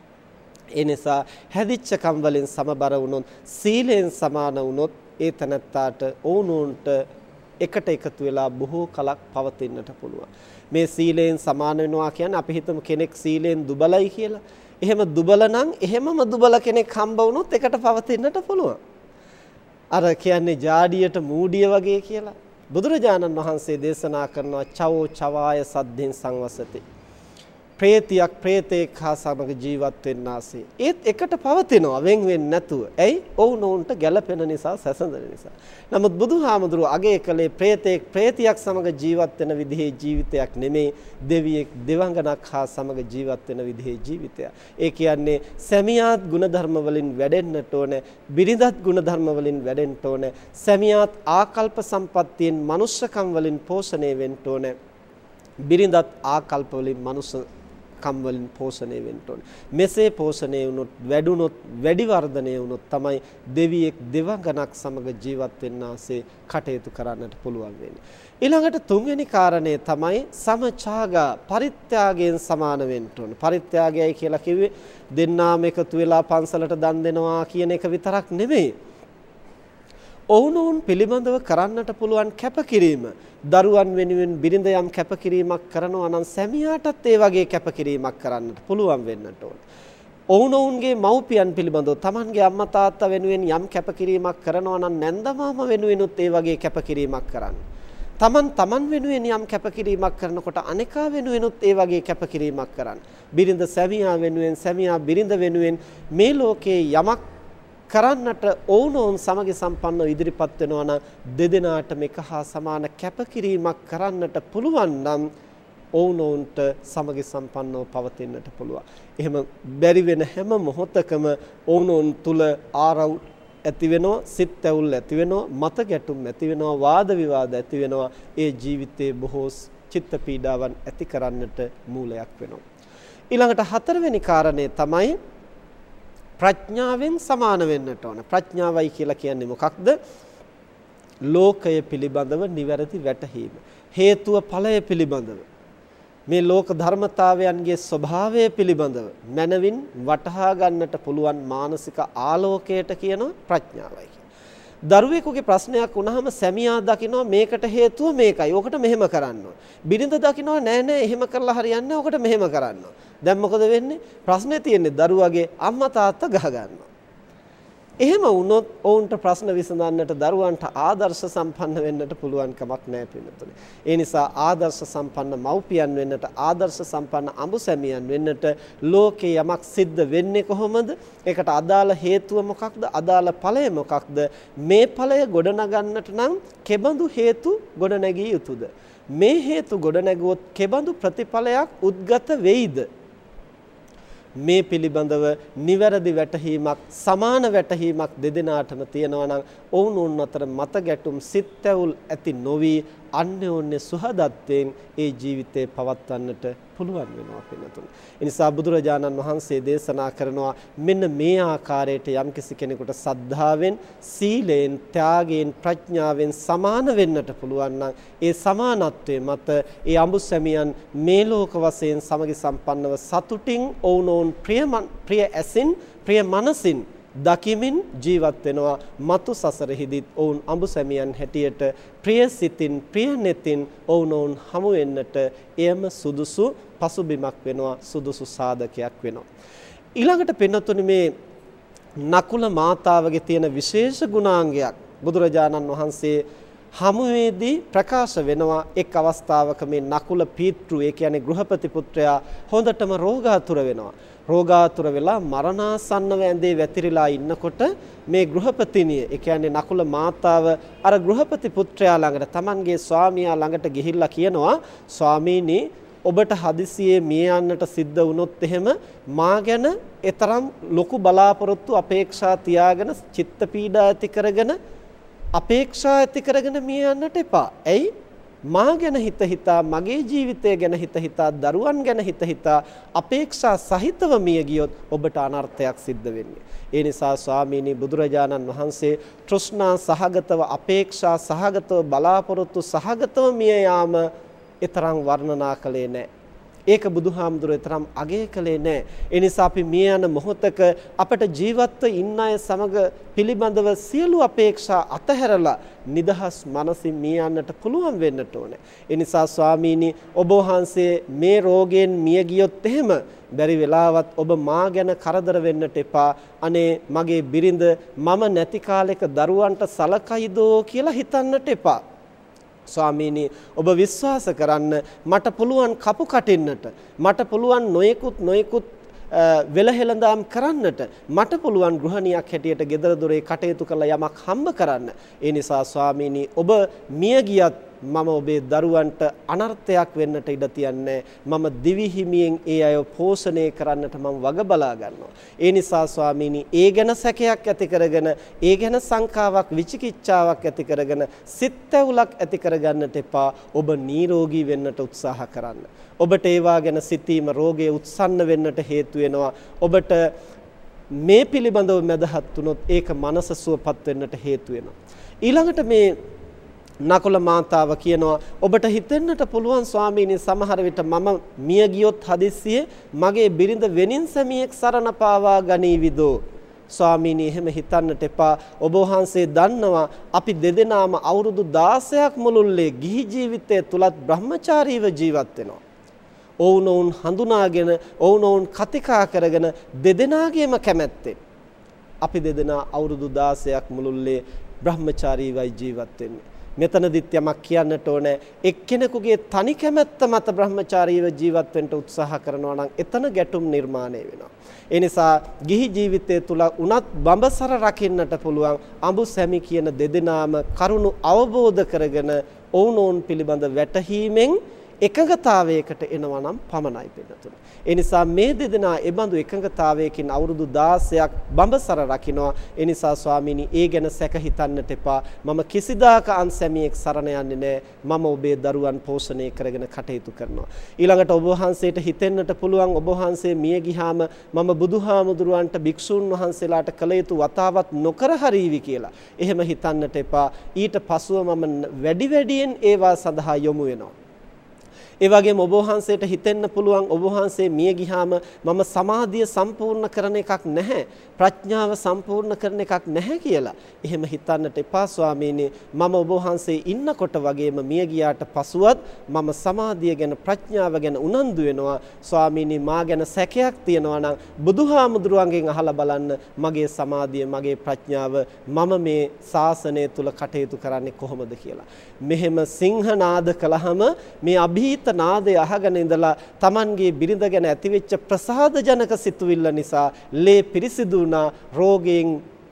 ඒ නිසා හැදිච්ච කම් වලින් සමබර වුණොත් සීලෙන් සමාන වුණොත් ඒ තනත්තාට ඕනෝන්ට එකට එකතු වෙලා බොහෝ කලක් පවතින්නට පුළුවන්. මේ සීලෙන් සමාන වෙනවා කියන්නේ අපි හිතමු කෙනෙක් සීලෙන් දුබලයි කියලා. එහෙම දුබල නම් එහෙමම දුබල කෙනෙක් හම්බ වුණොත් එකට පවතින්නට පුළුවන්. අර කියන්නේ ජාඩියට මූඩිය වගේ කියලා. බුදුරජාණන් වහන්සේ දේශනා කරනවා චවෝ චවාය සද්ධින් සංවසති. ප්‍රේතියක් ප්‍රේතෙක් හා සමග ජීවත් වෙන්නාසේ. ඒත් එකට පවතිනවා වෙන් වෙන්නේ නැතුව. ඇයි? ඔවුන් ඔවුන්ට ගැළපෙන නිසා, සැසඳෙන නිසා. නමුත් බුදුහාමුදුරුව අගය කළේ ප්‍රේතෙක් ප්‍රේතියක් සමග ජීවත් වෙන විදිහේ ජීවිතයක් නෙමේ, දෙවියෙක් දෙවඟනක් හා සමග ජීවත් වෙන විදිහේ ජීවිතයක්. ඒ කියන්නේ සැමියාත් ಗುಣධර්ම වලින් වැඩෙන්නට ඕනේ, බිරිඳත් ಗುಣධර්ම වලින් වැඩෙන්න ඕනේ, සැමියාත් ආකල්ප සම්පත්තියෙන් මනුෂ්‍යකම් වලින් පෝෂණය වෙන්න ඕනේ. බිරිඳත් ආකල්ප වලින් මනුෂ්‍ය කම් වලින් පෝෂණය වෙන්න ඕනේ. මෙසේ පෝෂණය වුණොත් වැඩුණොත් වැඩි වර්ධනය වුණොත් තමයි දෙවියෙක් දෙවඟනක් සමග ජීවත් වෙන්නාසේ කටයුතු කරන්නට පුළුවන් වෙන්නේ. ඊළඟට තුන්වෙනි කාරණය තමයි සමචාගා පරිත්‍යාගයෙන් සමාන වෙන්න ඕනේ. පරිත්‍යාගයයි කියලා කිව්වේ දෙන්නාම එකතු වෙලා පන්සලට දන් දෙනවා කියන එක විතරක් නෙමෙයි. ඔවුනොවුන් පිළිබඳව කරන්නට පුළුවන් කැපකිරීම දරුවන් වෙනුවෙන් බිරිඳ යම් කැපකිරීමක් කරනවා නම් සැමියාටත් ඒ වගේ කැපකිරීමක් කරන්නට පුළුවන් වෙන්නට ඕන. ඔවුනොවුන්ගේ මව්පියන් පිළිබඳව Tamanගේ අම්මා තාත්තා වෙනුවෙන් යම් කැපකිරීමක් කරනවා නම් නැන්දමාම වෙනුවෙනුත් ඒ වගේ කැපකිරීමක් කරන්න. Taman Taman වෙනුවෙන් යම් කැපකිරීමක් කරනකොට අනිකා වෙනුවෙනුත් ඒ වගේ කැපකිරීමක් කරන්න. බිරිඳ සැමියා වෙනුවෙන් සැමියා බිරිඳ වෙනුවෙන් මේ ලෝකේ යමක් කරන්නට ඔවුනොවුන් සමගි සම්පන්නව ඉදිරිපත් වෙනවා නම් දෙදෙනාටම එක හා සමාන කැපකිරීමක් කරන්නට පුළුවන් නම් ඔවුනොවුන්ට සමගි සම්පන්නව පවතින්නට පුළුවන්. එහෙම බැරි වෙන හැම මොහොතකම ඔවුනොවුන් තුල ආරව් ඇති වෙනවා, සිත් ඇවුල් ඇති වෙනවා, මත ගැටුම් ඇති වෙනවා, වාද විවාද ඇති වෙනවා. ඒ ජීවිතයේ බොහෝ චිත්ත පීඩාවන් ඇති කරන්නට මූලයක් වෙනවා. ඊළඟට හතරවෙනි කාරණේ තමයි ප්‍රඥාවෙන් සමාන වෙන්නට ඕන. ප්‍රඥාවයි කියලා කියන්නේ මොකක්ද? ලෝකය පිළිබඳව නිවැරදි වැටහීම. හේතුව ඵලය පිළිබඳව. මේ ලෝක ධර්මතාවයන්ගේ ස්වභාවය පිළිබඳව මනවින් වටහා ගන්නට පුළුවන් මානසික ආලෝකයට කියන ප්‍රඥාවයි. දරුවෙකුගේ ප්‍රශ්නයක් වුණාම සැමියා දකිනවා මේකට හේතුව මේකයි. ඕකට මෙහෙම කරන්න ඕන. බිරිඳ දකිනවා නෑ නෑ එහෙම කරලා හරියන්නේ නෑ. ඕකට මෙහෙම කරන්න ඕන. දැන් මොකද වෙන්නේ? ප්‍රශ්නේ තියෙන්නේ දරුවගේ අම්මා තාත්තා ගහ ගන්නවා. එහෙම වුණොත් ඔවුන්ට ප්‍රශ්න විසඳන්නට දරුවන්ට ආදර්ශ සම්පන්න වෙන්නට පුළුවන් කමක් නැහැ පිළිතුරේ. ඒ නිසා ආදර්ශ සම්පන්න මව්පියන් වෙන්නට ආදර්ශ සම්පන්න අඹසැමියන් වෙන්නට ලෝකේ යමක් සිද්ධ වෙන්නේ කොහොමද? ඒකට අදාළ හේතුව මොකක්ද? අදාළ ඵලය මොකක්ද? මේ ඵලය ගොඩනගන්නට නම් කෙබඳු හේතු ගොඩනැගිය යුතුද? මේ හේතු ගොඩනැගුවොත් කෙබඳු ප්‍රතිඵලයක් උද්ගත වෙයිද? මේ පිළිබඳව නිවැරදි වැටහීමක් සමාන වැටහීමක් දෙදෙනාටම තියෙනවා නම් ඔවුන් අතර මත ගැටුම් සිත්ඇවුල් ඇති නොවි අන්‍යෝන්‍ය සුහදත්වයෙන් ඒ ජීවිතේ පවත්වන්නට පුළුවන් වෙනවා පින්නතුන්. ඒ නිසා බුදුරජාණන් වහන්සේ දේශනා කරනවා මෙන්න මේ ආකාරයට යම්කිසි කෙනෙකුට සද්ධාවෙන්, සීලයෙන්, ත්‍යාගයෙන්, ප්‍රඥාවෙන් සමාන වෙන්නට පුළුවන් නම් ඒ සමානත්වයේ මත ඒ අඹුසැමියන් මේ ලෝක වශයෙන් සමගි සම්පන්නව සතුටින් ඔවුනෝන් ප්‍රිය ප්‍රිය ඇසින් ප්‍රිය මනසින් දකිමින් ජීවත් වෙනවා මතු සසරෙහිදීත් ඔවුන් අඹ සැමියන් හැටියට ප්‍රිය සිතින් ප්‍රිය නෙතින් ඔවුනොවුන් හමු වෙන්නට එයම සුදුසු පසුබිමක් වෙනවා සුදුසු සාධකයක් වෙනවා. ඊළඟට පින්නතුනි මේ නකුල මාතාවගේ තියෙන විශේෂ ගුණාංගයක් බුදුරජාණන් වහන්සේ හමුවේදී ප්‍රකාශ වෙනවා එක් අවස්ථාවක මේ නකුල පීතෘ ඒ කියන්නේ ගෘහපති පුත්‍රයා හොඳටම රෝගාතුර වෙනවා. රෝගාතුර වෙලා මරණාසන්නව ඇඳේ වැතිරිලා ඉන්නකොට මේ ගෘහපතිනිය ඒ කියන්නේ නකුල මාතාව අර ගෘහපති පුත්‍රයා ළඟට Tamanගේ ස්වාමියා ළඟට ගිහිල්ලා කියනවා ස්වාමීනි ඔබට හදිසියේ මිය යන්නට සිද්ධ වුණොත් එහෙම මා ගැන ඊතරම් ලොකු බලාපොරොත්තු අපේක්ෂා තියාගෙන චිත්ත පීඩා ඇති කරගෙන අපේක්ෂා ඇති කරගෙන මිය යන්නට එපා. ඇයි? මා ගැන හිත හිතා මගේ ජීවිතය ගැන හිත හිතා දරුවන් ගැන හිත හිතා අපේක්ෂා සහිතව මිය ගියොත් ඔබට අනර්ථයක් සිද්ධ වෙන්නේ. ඒ නිසා ස්වාමීනි බුදුරජාණන් වහන්සේ තෘෂ්ණා සහගතව අපේක්ෂා සහගතව බලාපොරොත්තු සහගතව මිය යාම ඊතරම් වර්ණනා කළේ නැහැ. ඒක බුදුහාමුදුරුවෝ තරම් අගය කළේ නැහැ. ඒ නිසා අපි මිය යන මොහොතක අපට ජීවත්ව ඉන්න අය සමග පිළිබඳව සියලු අපේක්ෂා අතහැරලා නිදහස් මනසින් මිය යන්නට පුළුවන් වෙන්නට ඕනේ. ඒ නිසා ස්වාමීනි ඔබ වහන්සේ මේ රෝගයෙන් මිය ගියොත් එහෙම බැරි වෙලාවත් ඔබ මා ගැන කරදර වෙන්නට එපා. අනේ මගේ බිරිඳ මම නැති කාලෙක දරුවන්ට සලකයිදෝ කියලා හිතන්නට එපා. ස්වාමීනි ඔබ විශ්වාස කරන්න මට පුළුවන් කපු කටින්නට මට පුළුවන් නොයෙකුත් නොයෙකුත් වෙලහෙළඳාම් කරන්නට මට පුළුවන් ගෘහණියක් හැටියට gedara dore කටයුතු කරලා යමක් හම්බ කරන්න. ඒ නිසා ස්වාමීනි ඔබ මිය ගියත් මම ඔබේ දරුවන්ට අනර්ථයක් වෙන්නට ඉඩ තියන්නේ. මම දිවි හිමියෙන් ඒ අය පෝෂණය කරන්නට මම වග බලා ගන්නවා. ඒ නිසා ස්වාමීනි ඒ ගැන සැකයක් ඇති කරගෙන ඒ ගැන සංකාවක් විචිකිච්ඡාවක් ඇති කරගෙන සිත් ඇවුලක් ඇති කරගන්නට එපා. ඔබ නිරෝගී වෙන්නට උත්සාහ කරන්න. ඔබට ඒවා ගැන සිතීම රෝගය උත්සන්න වෙන්නට හේතු වෙනවා. ඔබට මේ පිළිබඳව මැදහත් වුනොත් ඒක මනස සුවපත් වෙන්නට හේතු වෙනවා. ඊළඟට මේ නකුල මාතාව කියනවා. ඔබට හිතෙන්නට පුළුවන් ස්වාමීනි සමහර විට මම මිය ගියොත් හදිස්සියේ මගේ බිරිඳ වෙනින් සැමියෙක් සරණ පාවා ගනීවිදෝ. ස්වාමීනි එහෙම හිතන්නට එපා. ඔබ වහන්සේ දන්නවා අපි දෙදෙනාම අවුරුදු 16ක් මුළුල්ලේ ගිහි ජීවිතය තුලත් බ්‍රහ්මචාරීව ජීවත් වෙනවා. ඔවුනොවුන් හඳුනාගෙන ඔවුනොවුන් කතිකා කරගෙන දෙදෙනාගේම කැමැත්තෙන්. අපි දෙදෙනා අවුරුදු 16ක් මුළුල්ලේ බ්‍රහ්මචාරීවයි ජීවත් වෙන්නේ. මෙතනදිත් යමක් කියන්නට ඕනේ එක්කෙනෙකුගේ තනි කැමැත්ත මත බ්‍රහ්මචාරීව ජීවත් වෙන්න උත්සාහ කරනවා නම් එතන ගැටුම් නිර්මාණය වෙනවා. ඒ නිසා ගිහි ජීවිතය තුල උනත් බඹසර රකින්නට පුළුවන් අඹු සැමි කියන දෙදෙනාම කරුණු අවබෝධ කරගෙන ඔවුනෝන් පිළිබඳ වැටහීමෙන් එකඟතාවයකට එනවා නම් පමණයි පින්නතුන. ඒ නිසා මේ දෙදෙනා ඒ බඳු එකඟතාවයකින් අවුරුදු 16ක් බඹසර රකින්නවා. ඒ නිසා ස්වාමීනි ඒ ගැන සැක හිතන්නට එපා. මම කිසිදාක අන්සැමියෙක් සරණ යන්නේ නැහැ. මම ඔබේ දරුවන් පෝෂණය කරගෙන කටයුතු කරනවා. ඊළඟට ඔබ වහන්සේට හිතෙන්නට පුළුවන් ඔබ වහන්සේ මිය ගියාම මම බුදුහාමුදුරුවන්ට භික්ෂූන් වහන්සේලාට කළ යුතු වතාවත් නොකර හරීවි කියලා. එහෙම හිතන්නට එපා. ඊට පසුව මම වැඩි වැඩියෙන් ඒවා සඳහා යොමු වෙනවා. ඒ වගේම ඔබ වහන්සේට හිතෙන්න පුළුවන් ඔබ වහන්සේ මිය ගියාම මම සමාධිය සම්පූර්ණ කරන එකක් නැහැ. ප්‍රඥාව සම්පූර්ණ කරන එකක් නැහැ කියලා. එහෙම හිතන්නට එපා ස්වාමීනි. මම ඔබ වහන්සේ ඉන්නකොට වගේම මිය ගියාට පසුවත් මම සමාධිය ගැන ප්‍රඥාව ගැන උනන්දු වෙනවා. ස්වාමීනි මා ගැන සැකයක් තියෙනවා නම් බුදුහාමුදුරුවන්ගෙන් අහලා බලන්න මගේ සමාධිය මගේ ප්‍රඥාව මම මේ ශාසනය තුල කටයුතු කරන්නේ කොහොමද කියලා. මෙහෙම සිංහනාද කළාම මේ අභීත නාදය අහගෙන ඉඳලා Tamanගේ බිරිඳ ගැන ඇතිවෙච්ච ප්‍රසාදජනක සිතුවිල්ල නිසා ලේ පිරිසිදු වුණා රෝගයෙන්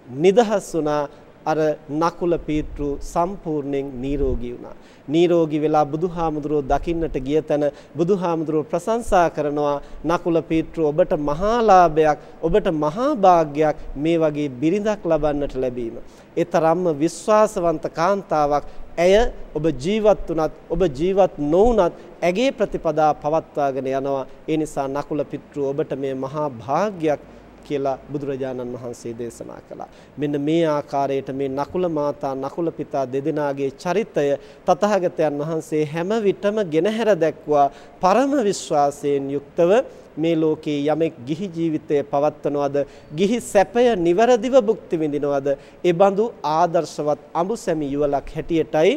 නිදහස් වුණා අර නකුල පීතෘ සම්පූර්ණයෙන් නිරෝගී වුණා. නිරෝගී වෙලා බුදුහාමුදුරුවෝ දකින්නට ගිය තැන බුදුහාමුදුරුවෝ ප්‍රශංසා කරනවා නකුල පීතෘ ඔබට මහා ලාභයක් ඔබට මහා භාග්යක් මේ වගේ බිරිඳක් ලබන්නට ලැබීම. ඒ තරම්ම විශ්වාසවන්ත කාන්තාවක් ඇය ඔබ ජීවත් වුණත් ඔබ ජීවත් නොවුණත් ඇගේ ප්‍රතිපදා පවත්වාගෙන යනවා. ඒ නිසා නකුල පිට්‍රු ඔබට මේ මහා භාග්යක් කියලා බුදුරජාණන් වහන්සේ දේශනා කළා. මෙන්න මේ ආකාරයට මේ නකුල මාතා නකුල පිතා දෙදෙනාගේ චරිතය තථාගතයන් වහන්සේ හැම විටම ගෙනහැර දැක්වා. පරම විශ්වාසයෙන් යුක්තව මේ ලෝකේ යමෙක් ගිහි ජීවිතය පවත්වනවද? ගිහි සැපය නිවරදිව භුක්ති විඳිනවද? ඒ බඳු ආදර්ශවත් අඹුසැමි යුවලක් හැටියටයි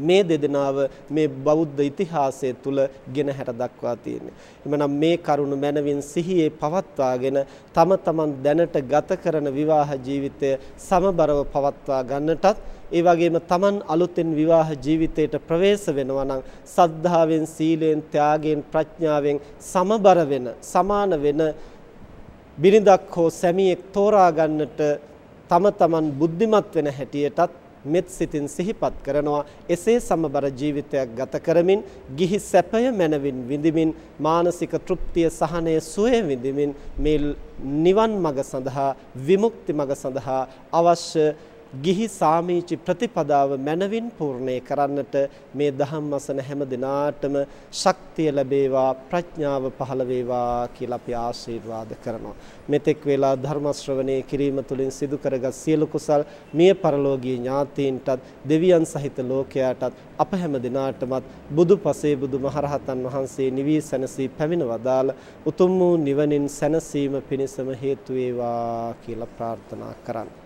මේ දෙදෙනාව මේ බෞද්ධ ඉතිහාසය තුල ගෙන හැර දක්වා තියෙන්නේ. එමනම් මේ කරුණ මනවින් සිහියේ පවත්වාගෙන තම තමන් දැනට ගත කරන විවාහ ජීවිතය සමබරව පවත්වා ගන්නටත් ඒ වගේම තමන් අලුතෙන් විවාහ ජීවිතයට ප්‍රවේශ වෙනවා නම් සද්ධාවෙන් සීලෙන් ත්‍යාගයෙන් ප්‍රඥාවෙන් සමබර වෙන සමාන වෙන බිරිඳක් හෝ සැමියෙක් තෝරා ගන්නට තම තමන් බුද්ධිමත් වෙන හැටියටත් මෙත් සිතින් සිහිපත් කරනවා. එසේ සමබර ජීවිතයක් ගත කරමින් ගිහි සැපය මනවින් විඳිමින් මානසික තෘප්තිය සහනය සුවය විඳිමින් මේ නිවන් මඟ සඳහා විමුක්ති මඟ සඳහා අවශ්‍ය ගිහි සාමීචි ප්‍රතිපදාව මනවින් පූර්ණේ කරන්නට මේ ධම්ම අසන හැම දිනාටම ශක්තිය ලැබේවා ප්‍රඥාව පහළ වේවා කියලා අපි ආශිර්වාද කරනවා. මෙතෙක් වේලා ධර්ම ශ්‍රවණේ කිරීම තුළින් සිදු කරගත් සියලු කුසල් මිය පරලෝකීය ඥාතීන්ටත් දෙවියන් සහිත ලෝකයාටත් අප හැම දිනාටමත් බුදුපසේ බුදුමහරහතන් වහන්සේ නිවී සැනසී පැමිණ වදාළ උතුම් වූ නිවනින් සැනසීම පිණිසම හේතු වේවා කියලා ප්‍රාර්ථනා කරන්නේ.